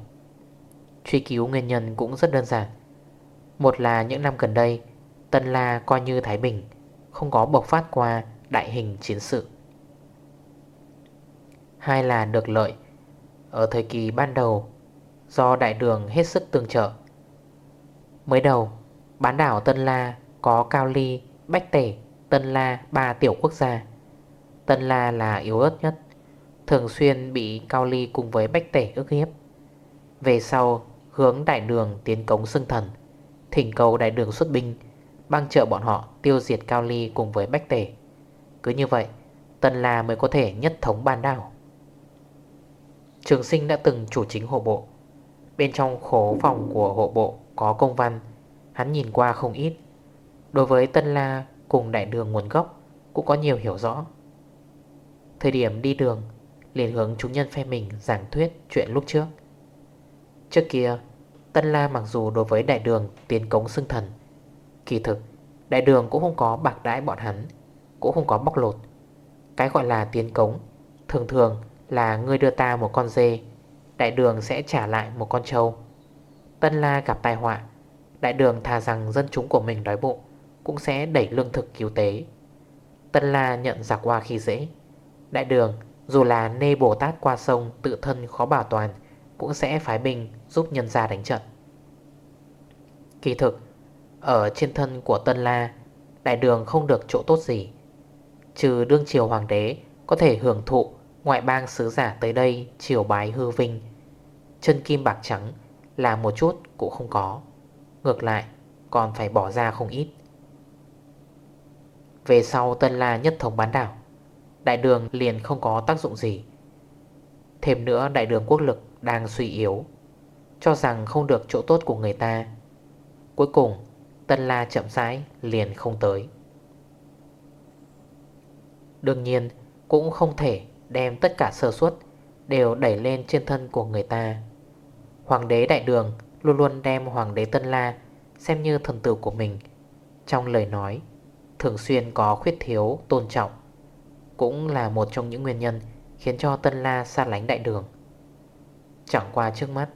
Truy cứu nguyên nhân cũng rất đơn giản. Một là những năm gần đây, Tân La coi như Thái Bình, Không có bộc phát qua đại hình chiến sự. Hai là được lợi ở thời kỳ ban đầu Do đại đường hết sức tương trợ. Mới đầu Bán đảo Tân La có Cao Ly, Bách Tể, Tân La ba tiểu quốc gia. Tân La là yếu ớt nhất Thường xuyên bị Cao Ly cùng với Bách Tể ức hiếp. Về sau hướng đại đường tiến cống xưng thần Thỉnh cầu đại đường xuất binh Băng trợ bọn họ tiêu diệt Cao Ly cùng với Bách Tể. Cứ như vậy Tân La mới có thể nhất thống ban đảo. Trường sinh đã từng chủ chính hộ bộ. Bên trong khố phòng của hộ bộ có công văn. Hắn nhìn qua không ít. Đối với Tân La cùng đại đường nguồn gốc, Cũng có nhiều hiểu rõ. Thời điểm đi đường, liền hướng chúng nhân phe mình giảng thuyết chuyện lúc trước. Trước kia, Tân La mặc dù đối với đại đường tiến cống xưng thần, Kỳ thực, Đại đường cũng không có bạc đãi bọn hắn, Cũng không có bóc lột. Cái gọi là tiến cống, Thường thường là ngươi đưa ta một con dê, Đại đường sẽ trả lại một con trâu. Tân La gặp tai họa, Đại đường thà rằng dân chúng của mình đói bụng, Cũng sẽ đẩy lương thực cứu tế. Tân La nhận giặc qua khi dễ, Đại đường dù là nê Bồ Tát qua sông Tự thân khó bảo toàn, Cũng sẽ phái binh giúp nhân gia đánh trận. Kỳ thực, Ở trên thân của Tân La, Đại đường không được chỗ tốt gì, Trừ đương triều hoàng đế Có thể hưởng thụ Ngoại bang sứ giả tới đây chiều bái hư vinh. Chân kim bạc trắng Là một chút cũng không có, Ngược lại còn phải bỏ ra không ít. Về sau Tân La nhất thống bán đảo, Đại đường liền không có tác dụng gì. Thêm nữa đại đường quốc lực đang suy yếu, Cho rằng không được chỗ tốt của người ta. Cuối cùng, Tân La chậm rãi liền không tới. Đương nhiên, cũng không thể đem tất cả sơ suất Đều đẩy lên trên thân của người ta. Hoàng đế đại đường Luôn luôn đem Hoàng đế Tân La Xem như thần tử của mình. Trong lời nói, Thường xuyên có khuyết thiếu, tôn trọng Cũng là một trong những nguyên nhân Khiến cho Tân La xa lánh đại đường. Chẳng qua trước mắt,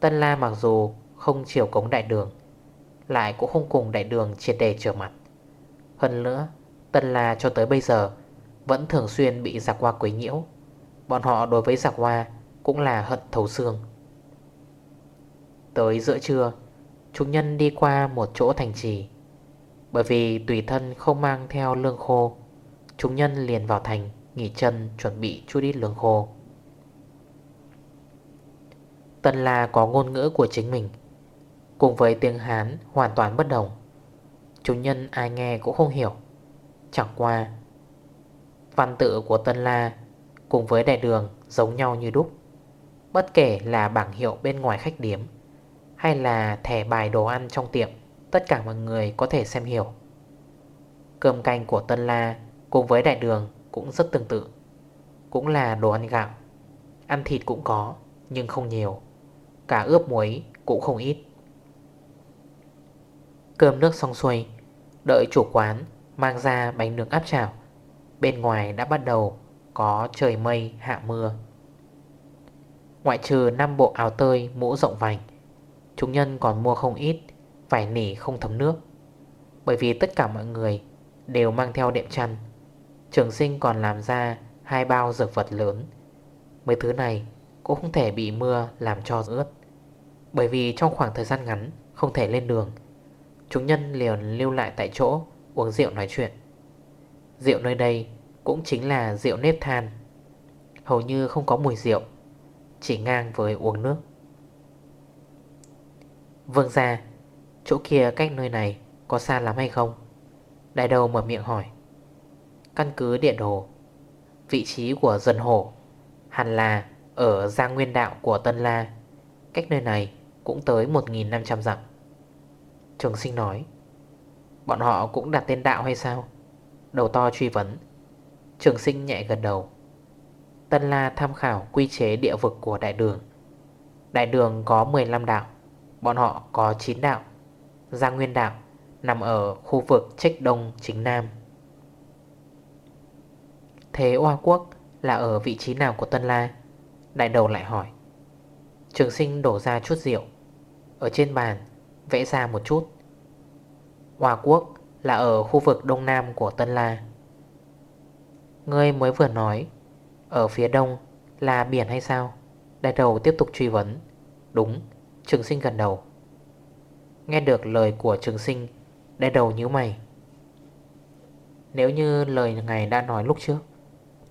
Tân La mặc dù không chiều cống đại đường, Lại cũng không cùng đại đường triệt đề trở mặt. Hơn nữa, Tân La cho tới bây giờ vẫn thường xuyên bị giặc hoa quấy nhiễu. Bọn họ đối với giặc hoa Cũng là hận thấu xương. Tới giữa trưa, Chúng nhân đi qua một chỗ thành trì. Bởi vì tùy thân không mang theo lương khô, Chúng nhân liền vào thành Nghỉ chân chuẩn bị chút ít lương khô. Tân La có ngôn ngữ của chính mình. Cùng với tiếng Hán hoàn toàn bất đồng, Chúng nhân ai nghe cũng không hiểu. Chẳng qua Văn tự của Tân La Cùng với đại đường giống nhau như đúc. Bất kể là bảng hiệu bên ngoài khách điếm Hay là thẻ bài đồ ăn trong tiệm, Tất cả mọi người có thể xem hiểu. Cơm canh của Tân La cùng với đại đường cũng rất tương tự, Cũng là đồ ăn gạo. Ăn thịt cũng có, nhưng không nhiều. Cả ướp muối cũng không ít. Cơm nước xong xuôi, Đợi chủ quán mang ra bánh nướng áp chảo. Bên ngoài đã bắt đầu có trời mây, hạ mưa. Ngoại trừ 5 bộ áo tơi mũ rộng vành, Chúng nhân còn mua không ít, Vải nỉ không thấm nước. Bởi vì tất cả mọi người Đều mang theo đệm chăn, Trường sinh còn làm ra Hai bao dược vật lớn. Mấy thứ này cũng không thể bị mưa Làm cho ướt. Bởi vì trong khoảng thời gian ngắn Không thể lên đường, Chúng nhân liền lưu lại tại chỗ Uống rượu nói chuyện. Rượu nơi đây cũng chính là rượu nếp than. Hầu như không có mùi rượu, Chỉ ngang với uống nước. Vương ra Chỗ kia cách nơi này Có xa lắm hay không? Đại đầu mở miệng hỏi. Căn cứ địa đồ, Vị trí của dân hổ Hẳn là ở Giang Nguyên Đạo của Tân La. Cách nơi này cũng tới 1.500 dặm. Trường sinh nói, Bọn họ cũng đặt tên đạo hay sao? Đầu to truy vấn. Trường sinh nhẹ gần đầu. Tân La tham khảo quy chế địa vực của đại đường. Đại đường có 15 đạo, Bọn họ có 9 đạo. Giang Nguyên đạo Nằm ở khu vực trích đông chính nam. Thế Hoa Quốc là ở vị trí nào của Tân La? Đại đầu lại hỏi. Trường sinh đổ ra chút rượu. Ở trên bàn, vẽ ra một chút. Hoa Quốc là ở khu vực đông nam của Tân La. Ngươi mới vừa nói, Ở phía đông là biển hay sao? Đại đầu tiếp tục truy vấn. Đúng, Trường sinh gần đầu. Nghe được lời của trường sinh, Đại đầu nhíu mày. Nếu như lời ngài đã nói lúc trước,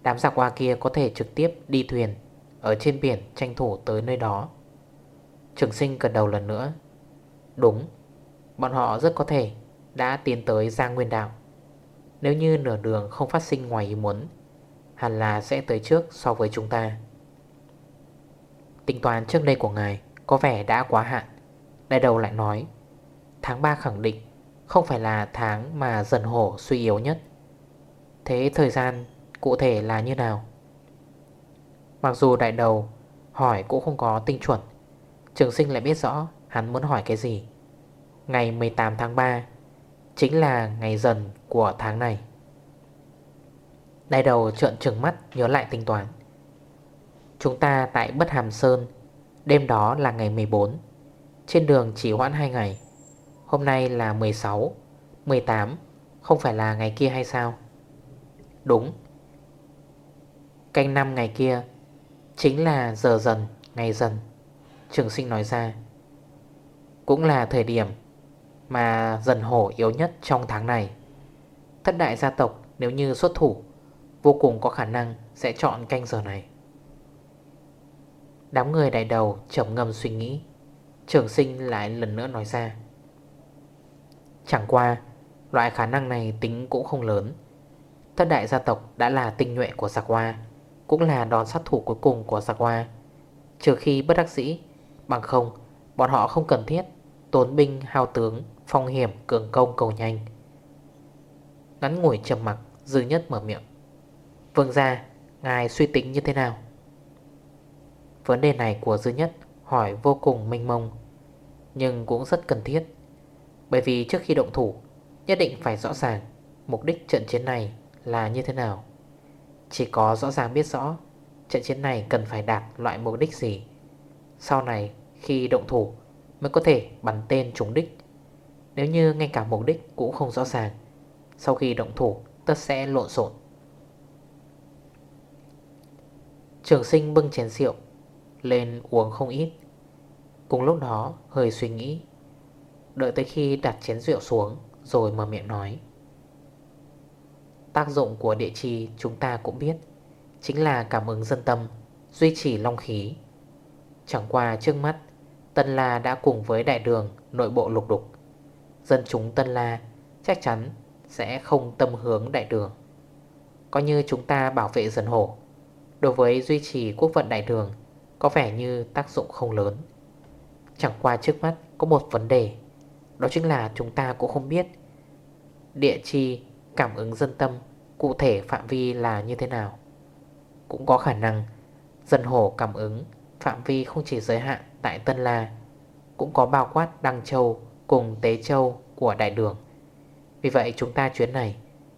Đám giặc hoa kia có thể trực tiếp đi thuyền Ở trên biển tranh thủ tới nơi đó. Trường sinh gần đầu lần nữa. Đúng, Bọn họ rất có thể đã tiến tới Giang Nguyên Đạo Nếu như nửa đường không phát sinh ngoài ý muốn, Hẳn là sẽ tới trước so với chúng ta. Tính toán trước đây của ngài Có vẻ đã quá hạn. Đại đầu lại nói, Tháng 3 khẳng định Không phải là tháng mà dần hổ suy yếu nhất. Thế thời gian cụ thể là như nào? Mặc dù đại đầu hỏi cũng không có tinh chuẩn, Trường sinh lại biết rõ hắn muốn hỏi cái gì. Ngày 18 tháng 3 Chính là ngày dần của tháng này. Đại đầu trợn trừng mắt, nhớ lại tính toán. Chúng ta tại Bất Hàm Sơn, Đêm đó là ngày 14 Trên đường chỉ hoãn 2 ngày. Hôm nay là 16 18 Không phải là ngày kia hay sao? Đúng. Canh năm ngày kia, Chính là giờ dần, Ngày dần, Trường sinh nói ra. Cũng là thời điểm mà dần hổ yếu nhất trong tháng này. Thất đại gia tộc nếu như xuất thủ, Vô cùng có khả năng sẽ chọn canh giờ này. Đám người đại đầu trầm ngâm suy nghĩ, Trường sinh lại lần nữa nói ra. Chẳng qua, Loại khả năng này tính cũng không lớn. Thất đại gia tộc đã là tinh nhuệ của giặc hoa Cũng là đòn sát thủ cuối cùng của giặc hoa Trừ khi bất đắc dĩ, Bằng không, Bọn họ không cần thiết Tốn binh hao tướng, Phong hiểm, cường công, cầu nhanh. Ngắn ngủi trầm mặc, Dư nhất mở miệng. Vương ra Ngài suy tính như thế nào? Vấn đề này của Dư nhất Hỏi vô cùng mênh mông, Nhưng cũng rất cần thiết. Bởi vì trước khi động thủ, Nhất định phải rõ ràng Mục đích trận chiến này là như thế nào. Chỉ có rõ ràng biết rõ Trận chiến này cần phải đạt loại mục đích gì. Sau này, khi động thủ Mới có thể bắn tên trúng đích. Nếu như ngay cả mục đích cũng không rõ ràng, Sau khi động thủ, Tất sẽ lộn xộn. Trường sinh bưng chén rượu Lên uống không ít. Cùng lúc đó, hơi suy nghĩ, Đợi tới khi đặt chén rượu xuống Rồi mở miệng nói. Tác dụng của địa chi chúng ta cũng biết, Chính là cảm ứng dân tâm, Duy trì long khí. Chẳng qua trước mắt Tân La đã cùng với đại đường, Nội bộ lục đục. Dân chúng Tân La chắc chắn Sẽ không tâm hướng đại đường. Coi như chúng ta bảo vệ dân hổ Đối với duy trì quốc vận đại đường, Có vẻ như tác dụng không lớn. Chẳng qua trước mắt có một vấn đề, Đó chính là chúng ta cũng không biết Địa chi, cảm ứng dân tâm, Cụ thể phạm vi là như thế nào. Cũng có khả năng Dân hồ cảm ứng Phạm vi không chỉ giới hạn tại Tân La. Cũng có bao quát Đăng Châu Cùng Tế Châu của Đại Đường. Vì vậy chúng ta chuyến này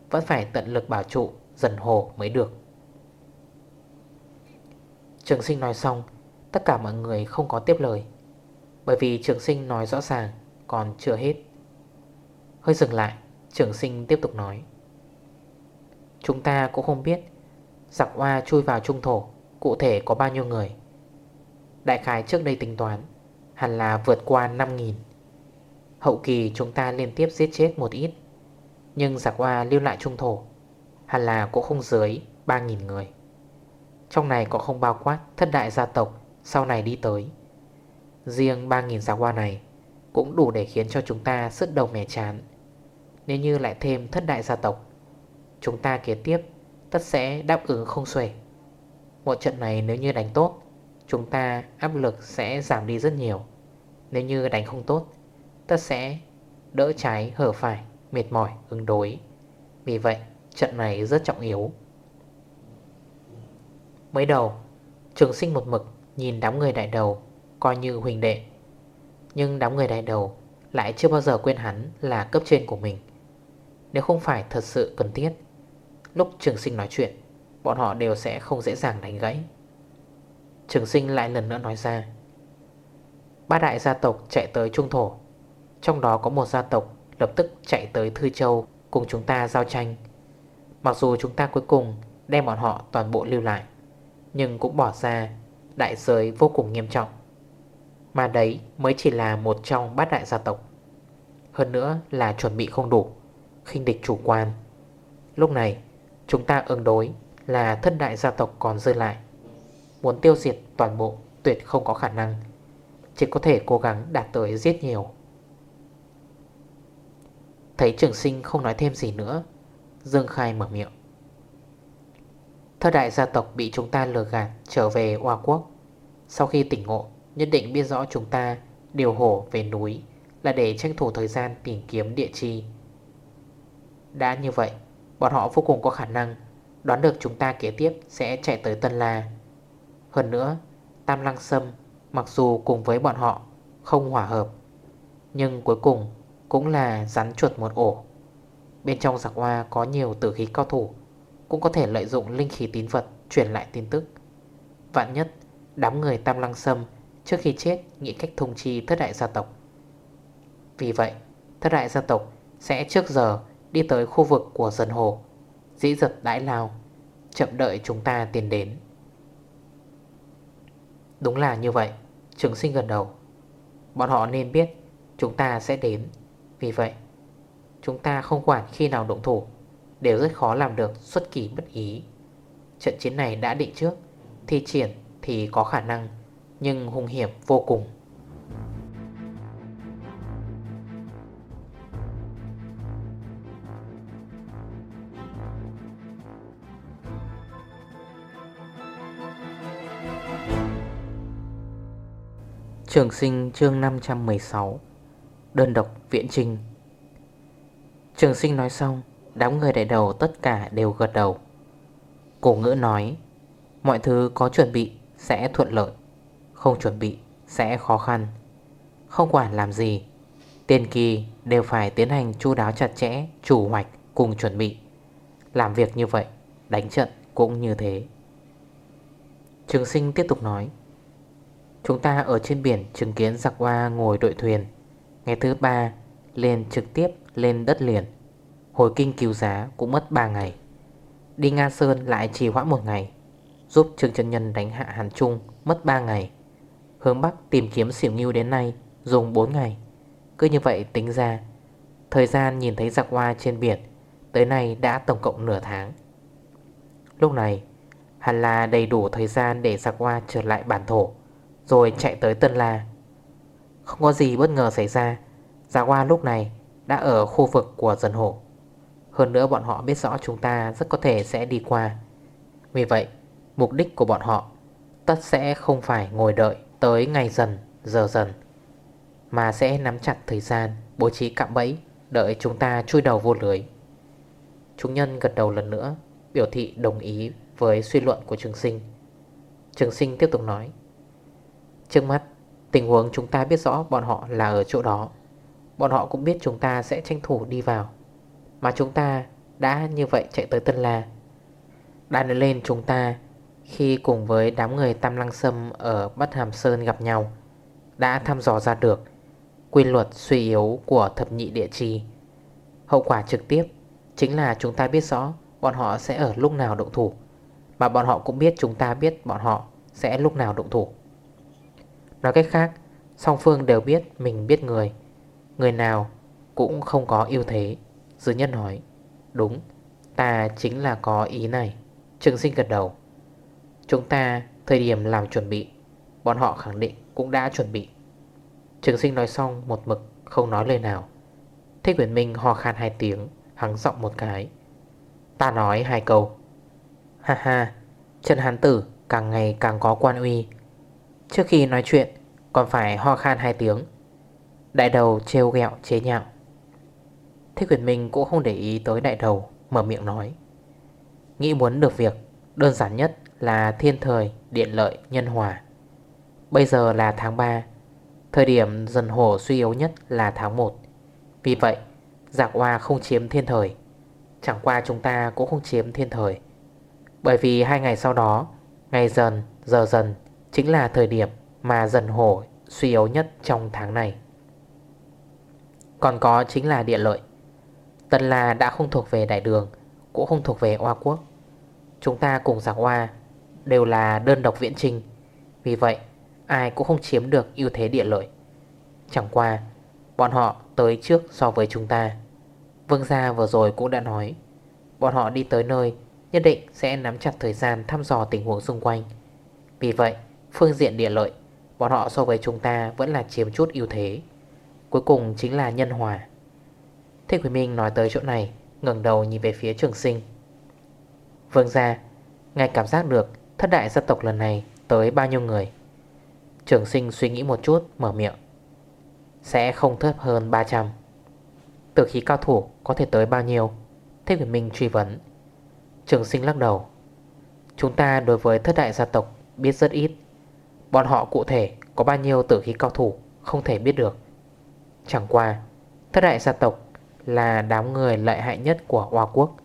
Vẫn phải tận lực bảo trụ, Dần hồ mới được. Trường sinh nói xong, Tất cả mọi người không có tiếp lời. Bởi vì trường sinh nói rõ ràng, Còn chưa hết. Hơi dừng lại, Trường sinh tiếp tục nói. Chúng ta cũng không biết, Giặc hoa chui vào trung thổ, Cụ thể có bao nhiêu người. Đại khái trước đây tính toán, Hẳn là vượt qua 5.000 Hậu kỳ chúng ta liên tiếp giết chết một ít, Nhưng giặc hoa lưu lại trung thổ, Hẳn là cũng không dưới 3.000 người. Trong này có không bao quát thất đại gia tộc Sau này đi tới. Riêng 3.000 giặc hoa này Cũng đủ để khiến cho chúng ta sứt đầu mẻ chán. Nếu như lại thêm thất đại gia tộc, Chúng ta kế tiếp Tất sẽ đáp ứng không xuể. Một trận này nếu như đánh tốt Chúng ta áp lực sẽ giảm đi rất nhiều. Nếu như đánh không tốt Tất sẽ đỡ trái, hở phải, Mệt mỏi, ứng đối. Vì vậy, trận này rất trọng yếu. Mới đầu, Trường sinh một mực nhìn đám người đại đầu Coi như huỳnh đệ. Nhưng đám người đại đầu Lại chưa bao giờ quên hắn là cấp trên của mình. Nếu không phải thật sự cần thiết, Lúc trường sinh nói chuyện, Bọn họ đều sẽ không dễ dàng đánh gãy. Trường sinh lại lần nữa nói ra. Ba đại gia tộc chạy tới Trung Thổ. Trong đó có một gia tộc lập tức chạy tới Thư Châu Cùng chúng ta giao tranh. Mặc dù chúng ta cuối cùng đem bọn họ toàn bộ lưu lại, Nhưng cũng bỏ ra đại giới vô cùng nghiêm trọng. Mà đấy mới chỉ là một trong bát đại gia tộc. Hơn nữa là chuẩn bị không đủ, khinh địch chủ quan. Lúc này, Chúng ta ứng đối là thân đại gia tộc còn rơi lại. Muốn tiêu diệt toàn bộ, tuyệt không có khả năng. Chỉ có thể cố gắng đạt tới giết nhiều. Thấy trường sinh không nói thêm gì nữa, Dương Khai mở miệng. Thơ đại gia tộc bị chúng ta lừa gạt trở về Hoa Quốc. Sau khi tỉnh ngộ, Nhất định biết rõ chúng ta điều hổ về núi Là để tranh thủ thời gian tìm kiếm địa chi. Đã như vậy, Bọn họ vô cùng có khả năng Đoán được chúng ta kế tiếp sẽ chạy tới Tân La. Hơn nữa, Tam Lăng Sâm Mặc dù cùng với bọn họ Không hòa hợp, Nhưng cuối cùng Cũng là rắn chuột một ổ. Bên trong giặc hoa có nhiều tử khí cao thủ, Cũng có thể lợi dụng linh khí tín vật Truyền lại tin tức. Vạn nhất đám người Tam Lăng Sâm Trước khi chết nghĩ cách thông chi thất đại gia tộc. Vì vậy, Thất đại gia tộc sẽ trước giờ Đi tới khu vực của dân hồ, Dĩ giật đãi lao Chậm đợi chúng ta tiến đến. Đúng là như vậy. Trường sinh gần đầu. Bọn họ nên biết, chúng ta sẽ đến. Vì vậy, Chúng ta không quản khi nào động thủ. Đều rất khó làm được xuất kỳ bất ý. Trận chiến này đã định trước, Thi triển thì có khả năng, Nhưng hung hiểm vô cùng. Trường sinh chương 516 Đơn độc viện trình. Trường sinh nói xong, Đám người đại đầu tất cả đều gật đầu. Cổ ngữ nói, Mọi thứ có chuẩn bị sẽ thuận lợi, Không chuẩn bị sẽ khó khăn. Không quản làm gì, tiền kỳ đều phải tiến hành chu đáo chặt chẽ, Chủ hoạch cùng chuẩn bị. Làm việc như vậy, Đánh trận cũng như thế. Trường sinh tiếp tục nói Chúng ta ở trên biển chứng kiến giặc hoa ngồi đội thuyền. Ngày thứ ba, lên trực tiếp lên đất liền. Hồi kinh cứu giá cũng mất 3 ngày. Đi Nga Sơn lại trì hoãn một ngày, Giúp Trương Trần Nhân đánh hạ Hàn Trung mất 3 ngày. Hướng Bắc tìm kiếm xỉu nghiêu đến nay dùng 4 ngày. Cứ như vậy tính ra, Thời gian nhìn thấy giặc hoa trên biển, Tới nay đã tổng cộng nửa tháng. Lúc này Hẳn là đầy đủ thời gian để giặc hoa trở lại bản thổ rồi chạy tới Tân La. Không có gì bất ngờ xảy ra. Dạ Già qua lúc này đã ở khu vực của dân hổ Hơn nữa bọn họ biết rõ chúng ta rất có thể sẽ đi qua. Vì vậy mục đích của bọn họ Tất sẽ không phải ngồi đợi tới ngày dần, giờ dần Mà sẽ nắm chặt thời gian bố trí cạm bẫy Đợi chúng ta chui đầu vô lưới. Chúng nhân gật đầu lần nữa Biểu thị đồng ý với suy luận của trường sinh. Trường sinh tiếp tục nói Trước mắt, Tình huống chúng ta biết rõ bọn họ là ở chỗ đó. Bọn họ cũng biết chúng ta sẽ tranh thủ đi vào. Mà chúng ta đã như vậy chạy tới Tân La. Đã nói lên chúng ta Khi cùng với đám người Tam Lăng Sâm Ở Bắc Hàm Sơn gặp nhau, Đã thăm dò ra được Quy luật suy yếu của thập nhị địa trì Hậu quả trực tiếp Chính là chúng ta biết rõ Bọn họ sẽ ở lúc nào động thủ, Mà bọn họ cũng biết chúng ta biết bọn họ Sẽ lúc nào động thủ. Nói cách khác, Song phương đều biết mình biết người. Người nào cũng không có ưu thế. Dư nhân nói Đúng, Ta chính là có ý này. Trường sinh gật đầu, Chúng ta thời điểm làm chuẩn bị, Bọn họ khẳng định cũng đã chuẩn bị. Trường sinh nói xong một mực Không nói lời nào. Thế Quyền Minh hò khan hai tiếng, Hắng giọng một cái, Ta nói hai câu. Ha ha, Trần Hán Tử càng ngày càng có quan uy Trước khi nói chuyện Còn phải ho khan hai tiếng. Đại đầu trêu ghẹo chế nhạo. Thích Quyền Minh cũng không để ý tới đại đầu Mở miệng nói. Nghĩ muốn được việc Đơn giản nhất là thiên thời, điện lợi, nhân hòa. Bây giờ là tháng 3 Thời điểm dần hồ suy yếu nhất là tháng 1 Vì vậy Giặc hoa không chiếm thiên thời. Chẳng qua chúng ta cũng không chiếm thiên thời. Bởi vì hai ngày sau đó Ngày dần, giờ dần Chính là thời điểm mà dần hổ suy yếu nhất trong tháng này. Còn có chính là địa lợi. Tân La đã không thuộc về đại đường, Cũng không thuộc về Hoa Quốc. Chúng ta cùng giặc Hoa Đều là đơn độc viễn trình, Vì vậy ai cũng không chiếm được ưu thế địa lợi. Chẳng qua, Bọn họ tới trước so với chúng ta. Vương Gia vừa rồi cũng đã nói, Bọn họ đi tới nơi Nhất định sẽ nắm chặt thời gian thăm dò tình huống xung quanh. Vì vậy Phương diện địa lợi, Bọn họ so với chúng ta vẫn là chiếm chút ưu thế. Cuối cùng chính là nhân hòa. Thích Quỳ Minh nói tới chỗ này, ngẩng đầu nhìn về phía trường sinh. Vương ra Ngài cảm giác được thất đại dân tộc lần này Tới bao nhiêu người? Trường sinh suy nghĩ một chút, mở miệng. Sẽ không thấp hơn 300 từ khí cao thủ có thể tới bao nhiêu? Thế Quyền Minh truy vấn. Trường sinh lắc đầu. Chúng ta đối với thất đại gia tộc biết rất ít. Bọn họ cụ thể có bao nhiêu tử khí cao thủ, Không thể biết được. Chẳng qua, Thất đại gia tộc là đám người lợi hại nhất của Hoa Quốc.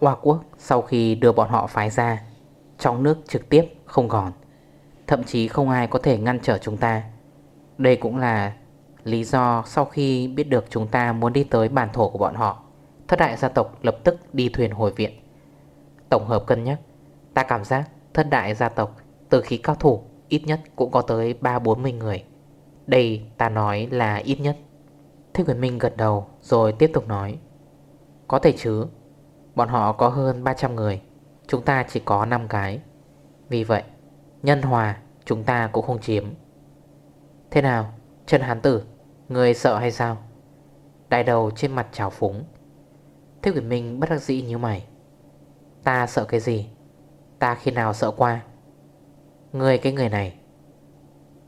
Hoa Quốc sau khi đưa bọn họ phái ra, Trong nước trực tiếp không còn. Thậm chí không ai có thể ngăn trở chúng ta. Đây cũng là lý do sau khi biết được chúng ta muốn đi tới bản thổ của bọn họ, Thất đại gia tộc lập tức đi thuyền hồi viện. Tổng hợp cân nhắc, Ta cảm giác thất đại gia tộc từ khí cao thủ, ít nhất cũng có tới 3-40 người. Đây, ta nói là ít nhất. Thích Quyền Minh gật đầu rồi tiếp tục nói. Có thể chứ, Bọn họ có hơn 300 người, Chúng ta chỉ có 5 cái. Vì vậy, Nhân hòa, chúng ta cũng không chiếm. Thế nào, Trần Hán Tử, Người sợ hay sao? Đại đầu trên mặt trào phúng. Thế Quyền Minh bất đắc dĩ như mày. Ta sợ cái gì? Ta khi nào sợ qua? Người cái người này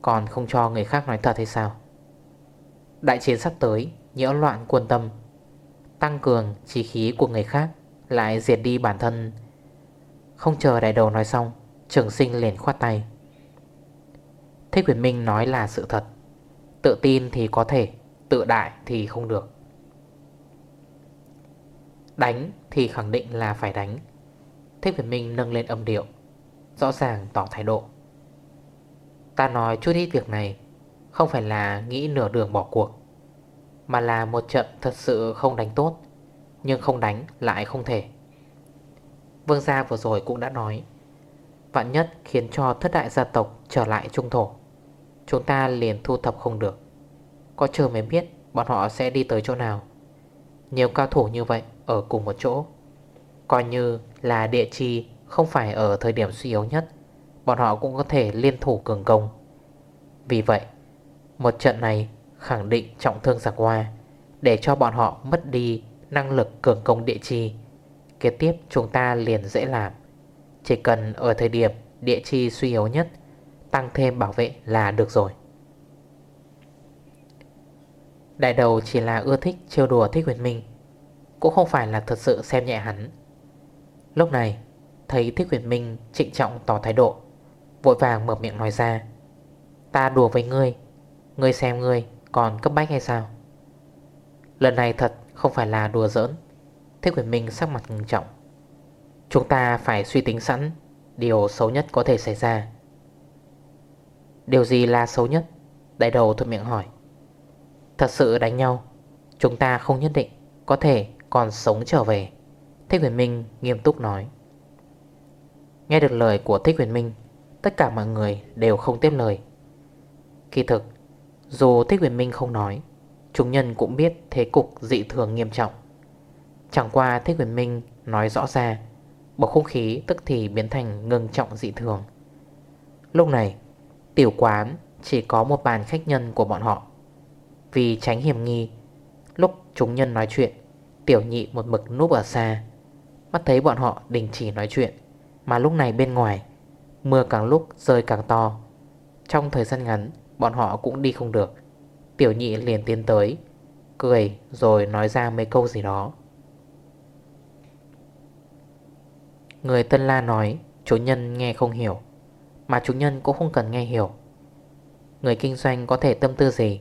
Còn không cho người khác nói thật hay sao? Đại chiến sắp tới, Nhiễu loạn quân tâm, Tăng cường trí khí của người khác Lại diệt đi bản thân. Không chờ đại đầu nói xong, Trường sinh liền khoát tay. Thế quyền minh nói là sự thật, Tự tin thì có thể, Tự đại thì không được. Đánh thì khẳng định là phải đánh. Thích quyền Minh nâng lên âm điệu, Rõ ràng tỏ thái độ. Ta nói chút ít việc này, Không phải là nghĩ nửa đường bỏ cuộc, Mà là một trận thật sự không đánh tốt, Nhưng không đánh lại không thể. Vương gia vừa rồi cũng đã nói, Vạn nhất khiến cho thất đại gia tộc trở lại trung thổ, Chúng ta liền thu thập không được. Có chờ mới biết bọn họ sẽ đi tới chỗ nào. Nhiều cao thủ như vậy ở cùng một chỗ, Coi như là địa chi không phải ở thời điểm suy yếu nhất. Bọn họ cũng có thể liên thủ cường công. Vì vậy, Một trận này khẳng định trọng thương giặc hoa, Để cho bọn họ mất đi năng lực cường công địa chi. Kế tiếp, chúng ta liền dễ làm. Chỉ cần ở thời điểm địa chi suy yếu nhất, Tăng thêm bảo vệ là được rồi. Đại đầu chỉ là ưa thích trêu đùa thích huyền minh, Cũng không phải là thật sự xem nhẹ hắn. Lúc này, Thấy Thích Huyền Minh trịnh trọng tỏ thái độ Vội vàng mở miệng nói ra. Ta đùa với ngươi. Ngươi xem ngươi còn cấp bách hay sao? Lần này thật không phải là đùa giỡn. Thích quyền Minh sắc mặt ngừng trọng. Chúng ta phải suy tính sẵn Điều xấu nhất có thể xảy ra. Điều gì là xấu nhất? Đại đầu thuận miệng hỏi. Thật sự đánh nhau, Chúng ta không nhất định Có thể còn sống trở về. Thích Huyền Minh nghiêm túc nói. Nghe được lời của Thích Huyền Minh Tất cả mọi người đều không tiếp lời. Kỳ thực, Dù Thích Huyền Minh không nói, Chúng nhân cũng biết thế cục dị thường nghiêm trọng. Chẳng qua Thích Huyền Minh nói rõ ra, Bầu không khí tức thì biến thành ngưng trọng dị thường. Lúc này, Tiểu quán chỉ có một bàn khách nhân của bọn họ. Vì tránh hiểm nghi, Lúc chúng nhân nói chuyện, Tiểu nhị một mực núp ở xa. Mắt thấy bọn họ đình chỉ nói chuyện, Mà lúc này bên ngoài Mưa càng lúc rơi càng to. Trong thời gian ngắn, Bọn họ cũng đi không được. Tiểu nhị liền tiến tới, Cười rồi nói ra mấy câu gì đó. Người Tân La nói, Chủ nhân nghe không hiểu, Mà chủ nhân cũng không cần nghe hiểu. Người kinh doanh có thể tâm tư gì?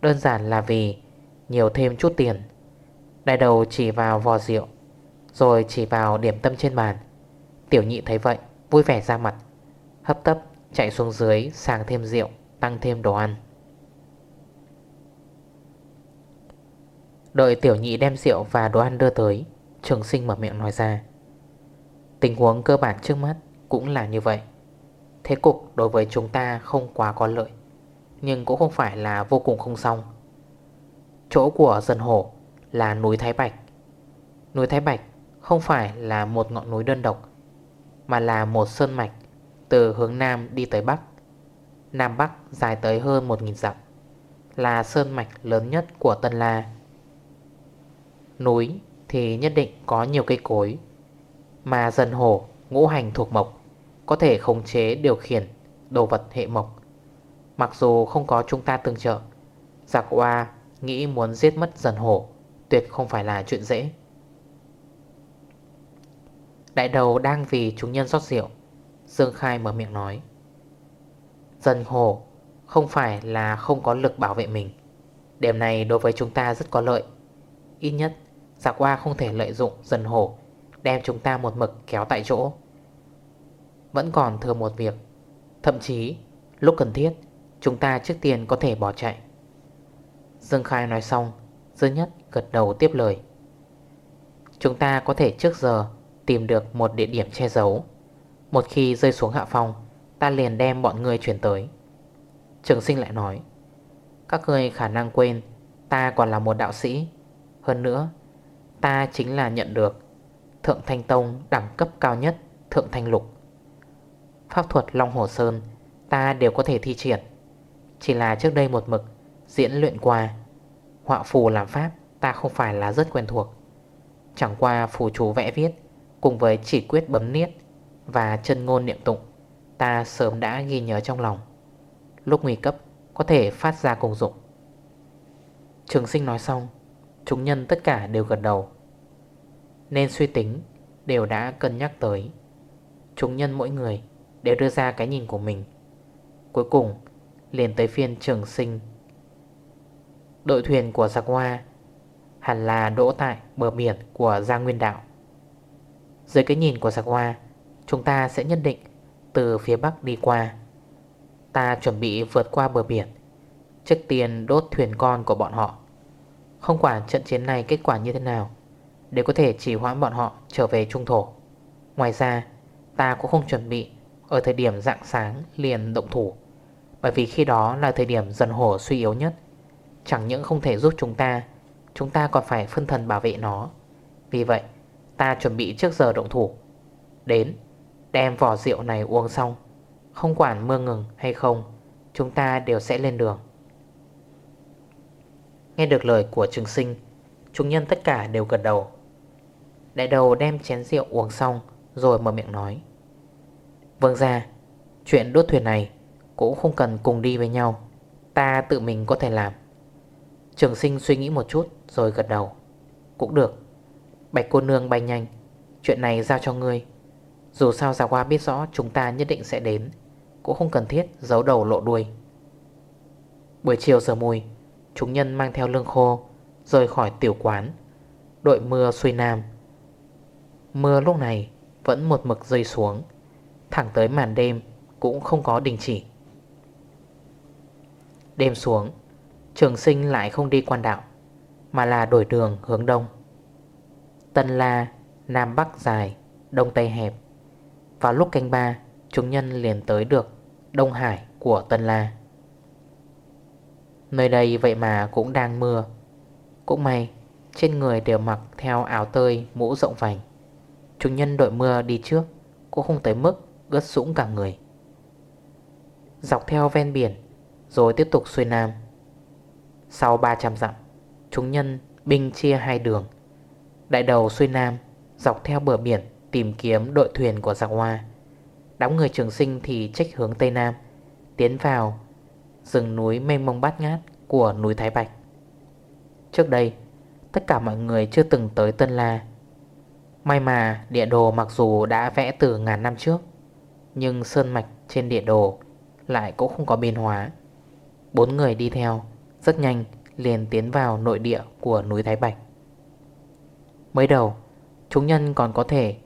Đơn giản là vì Nhiều thêm chút tiền. Đại đầu chỉ vào vò rượu, Rồi chỉ vào điểm tâm trên bàn. Tiểu nhị thấy vậy, Vui vẻ ra mặt. Hấp tấp, chạy xuống dưới Sàng thêm rượu, Tăng thêm đồ ăn. Đợi tiểu nhị đem rượu và đồ ăn đưa tới, Trường sinh mở miệng nói ra. Tình huống cơ bản trước mắt cũng là như vậy. Thế cục đối với chúng ta không quá có lợi, Nhưng cũng không phải là vô cùng không xong. Chỗ của dân hổ là núi Thái Bạch. Núi Thái Bạch không phải là một ngọn núi đơn độc, Mà là một sơn mạch từ hướng Nam đi tới Bắc. Nam Bắc dài tới hơn 1.000 dặm, Là sơn mạch lớn nhất của Tân La. Núi thì nhất định có nhiều cây cối, Mà dần hổ ngũ hành thuộc mộc, Có thể khống chế, điều khiển đồ vật hệ mộc. Mặc dù không có chúng ta tương trợ, Giặc Oa nghĩ muốn giết mất dần hổ Tuyệt không phải là chuyện dễ. Đại đầu đang vì chúng nhân rót rượu Dương Khai mở miệng nói. Dần hổ không phải là không có lực bảo vệ mình. Điểm này đối với chúng ta rất có lợi. Ít nhất Giả qua không thể lợi dụng dần hổ Đem chúng ta một mực kéo tại chỗ. Vẫn còn thừa một việc. Thậm chí, lúc cần thiết, Chúng ta trước tiên có thể bỏ chạy. Dương Khai nói xong, Dương Nhất gật đầu tiếp lời. Chúng ta có thể trước giờ Tìm được một địa điểm che giấu. Một khi rơi xuống hạ phong, Ta liền đem bọn người chuyển tới. Trường sinh lại nói, Các người khả năng quên, Ta còn là một đạo sĩ. Hơn nữa, Ta chính là nhận được Thượng Thanh Tông đẳng cấp cao nhất, Thượng Thanh Lục. Pháp thuật Long Hồ Sơn, Ta đều có thể thi triển. Chỉ là trước đây một mực Diễn luyện qua, Họa phù làm pháp ta không phải là rất quen thuộc. Chẳng qua phù chú vẽ viết Cùng với chỉ quyết bấm niết và chân ngôn niệm tụng, Ta sớm đã ghi nhớ trong lòng. Lúc nguy cấp, có thể phát ra cùng dụng. Trường sinh nói xong, Chúng nhân tất cả đều gật đầu. Nên suy tính, Đều đã cân nhắc tới. Chúng nhân mỗi người Đều đưa ra cái nhìn của mình. Cuối cùng, liền tới phiên trường sinh. Đội thuyền của giặc hoa Hẳn là đỗ tại bờ biển của Giang Nguyên Đạo. Dưới cái nhìn của giặc hoa Chúng ta sẽ nhất định từ phía bắc đi qua. Ta chuẩn bị vượt qua bờ biển, Trước tiên đốt thuyền con của bọn họ. Không quản trận chiến này kết quả như thế nào Để có thể chỉ hoãn bọn họ trở về trung thổ. Ngoài ra, Ta cũng không chuẩn bị Ở thời điểm dạng sáng liền động thủ, Bởi vì khi đó là thời điểm dần hổ suy yếu nhất. Chẳng những không thể giúp chúng ta Chúng ta còn phải phân thần bảo vệ nó. Vì vậy, ta chuẩn bị trước giờ động thủ. Đến. Đem vỏ rượu này uống xong. Không quản mưa ngừng hay không, Chúng ta đều sẽ lên đường. Nghe được lời của trường sinh, Chúng nhân tất cả đều gật đầu. Đại đầu đem chén rượu uống xong Rồi mở miệng nói. Vâng ra, Chuyện đốt thuyền này Cũng không cần cùng đi với nhau. Ta tự mình có thể làm. Trường sinh suy nghĩ một chút Rồi gật đầu. Cũng được, Bạch cô nương bay nhanh. Chuyện này giao cho ngươi. Dù sao Già Hoa biết rõ chúng ta nhất định sẽ đến, Cũng không cần thiết giấu đầu lộ đuôi. Buổi chiều giờ mùi, Chúng nhân mang theo lương khô, Rời khỏi tiểu quán. Đội mưa xuôi nam. Mưa lúc này vẫn một mực rơi xuống. Thẳng tới màn đêm Cũng không có đình chỉ. Đêm xuống, Trường sinh lại không đi quan đạo, Mà là đổi đường hướng đông. Tân La, Nam Bắc dài, Đông Tây hẹp. Vào lúc canh ba, Chúng nhân liền tới được Đông Hải của Tân La. Nơi đây vậy mà cũng đang mưa. Cũng may, Trên người đều mặc theo áo tơi Mũ rộng vành. Chúng nhân đội mưa đi trước, Cũng không tới mức ướt sũng cả người. Dọc theo ven biển, Rồi tiếp tục xuôi nam. Sau 300 dặm, Chúng nhân binh chia hai đường. Đại đầu xuôi nam, Dọc theo bờ biển tìm kiếm đội thuyền của giặc hoa. Đám người trường sinh thì trách hướng Tây Nam, Tiến vào rừng núi mênh mông bát ngát của núi Thái Bạch. Trước đây, Tất cả mọi người chưa từng tới Tân La. May mà địa đồ mặc dù đã vẽ từ ngàn năm trước, Nhưng sơn mạch trên địa đồ lại cũng không có biến hóa. Bốn người đi theo, Rất nhanh liền tiến vào nội địa của núi Thái Bạch. Mới đầu, Chúng nhân còn có thể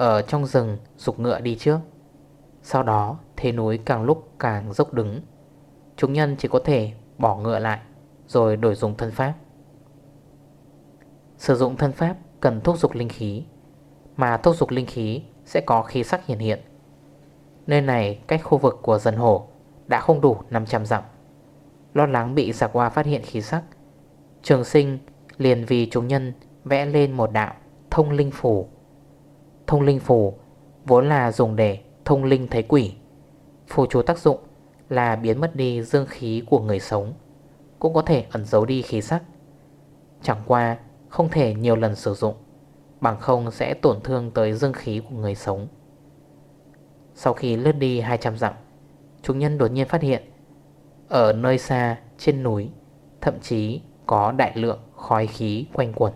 ở trong rừng dục ngựa đi trước. Sau đó, thế núi càng lúc càng dốc đứng. Chúng nhân chỉ có thể bỏ ngựa lại, Rồi đổi dùng thân pháp. Sử dụng thân pháp cần thúc dục linh khí, Mà thúc dục linh khí sẽ có khí sắc hiện hiện. Nơi này, cách khu vực của dân hổ Đã không đủ 500 dặm. Lo lắng bị giặc hoa phát hiện khí sắc, Trường sinh liền vì chúng nhân vẽ lên một đạo thông linh phủ Thông linh phù, vốn là dùng để thông linh thấy quỷ. Phù chú tác dụng là biến mất đi dương khí của người sống, Cũng có thể ẩn giấu đi khí sắc. Chẳng qua, không thể nhiều lần sử dụng, Bằng không sẽ tổn thương tới dương khí của người sống. Sau khi lướt đi 200 dặm, Chúng nhân đột nhiên phát hiện, Ở nơi xa trên núi, Thậm chí có đại lượng khói khí quanh quẩn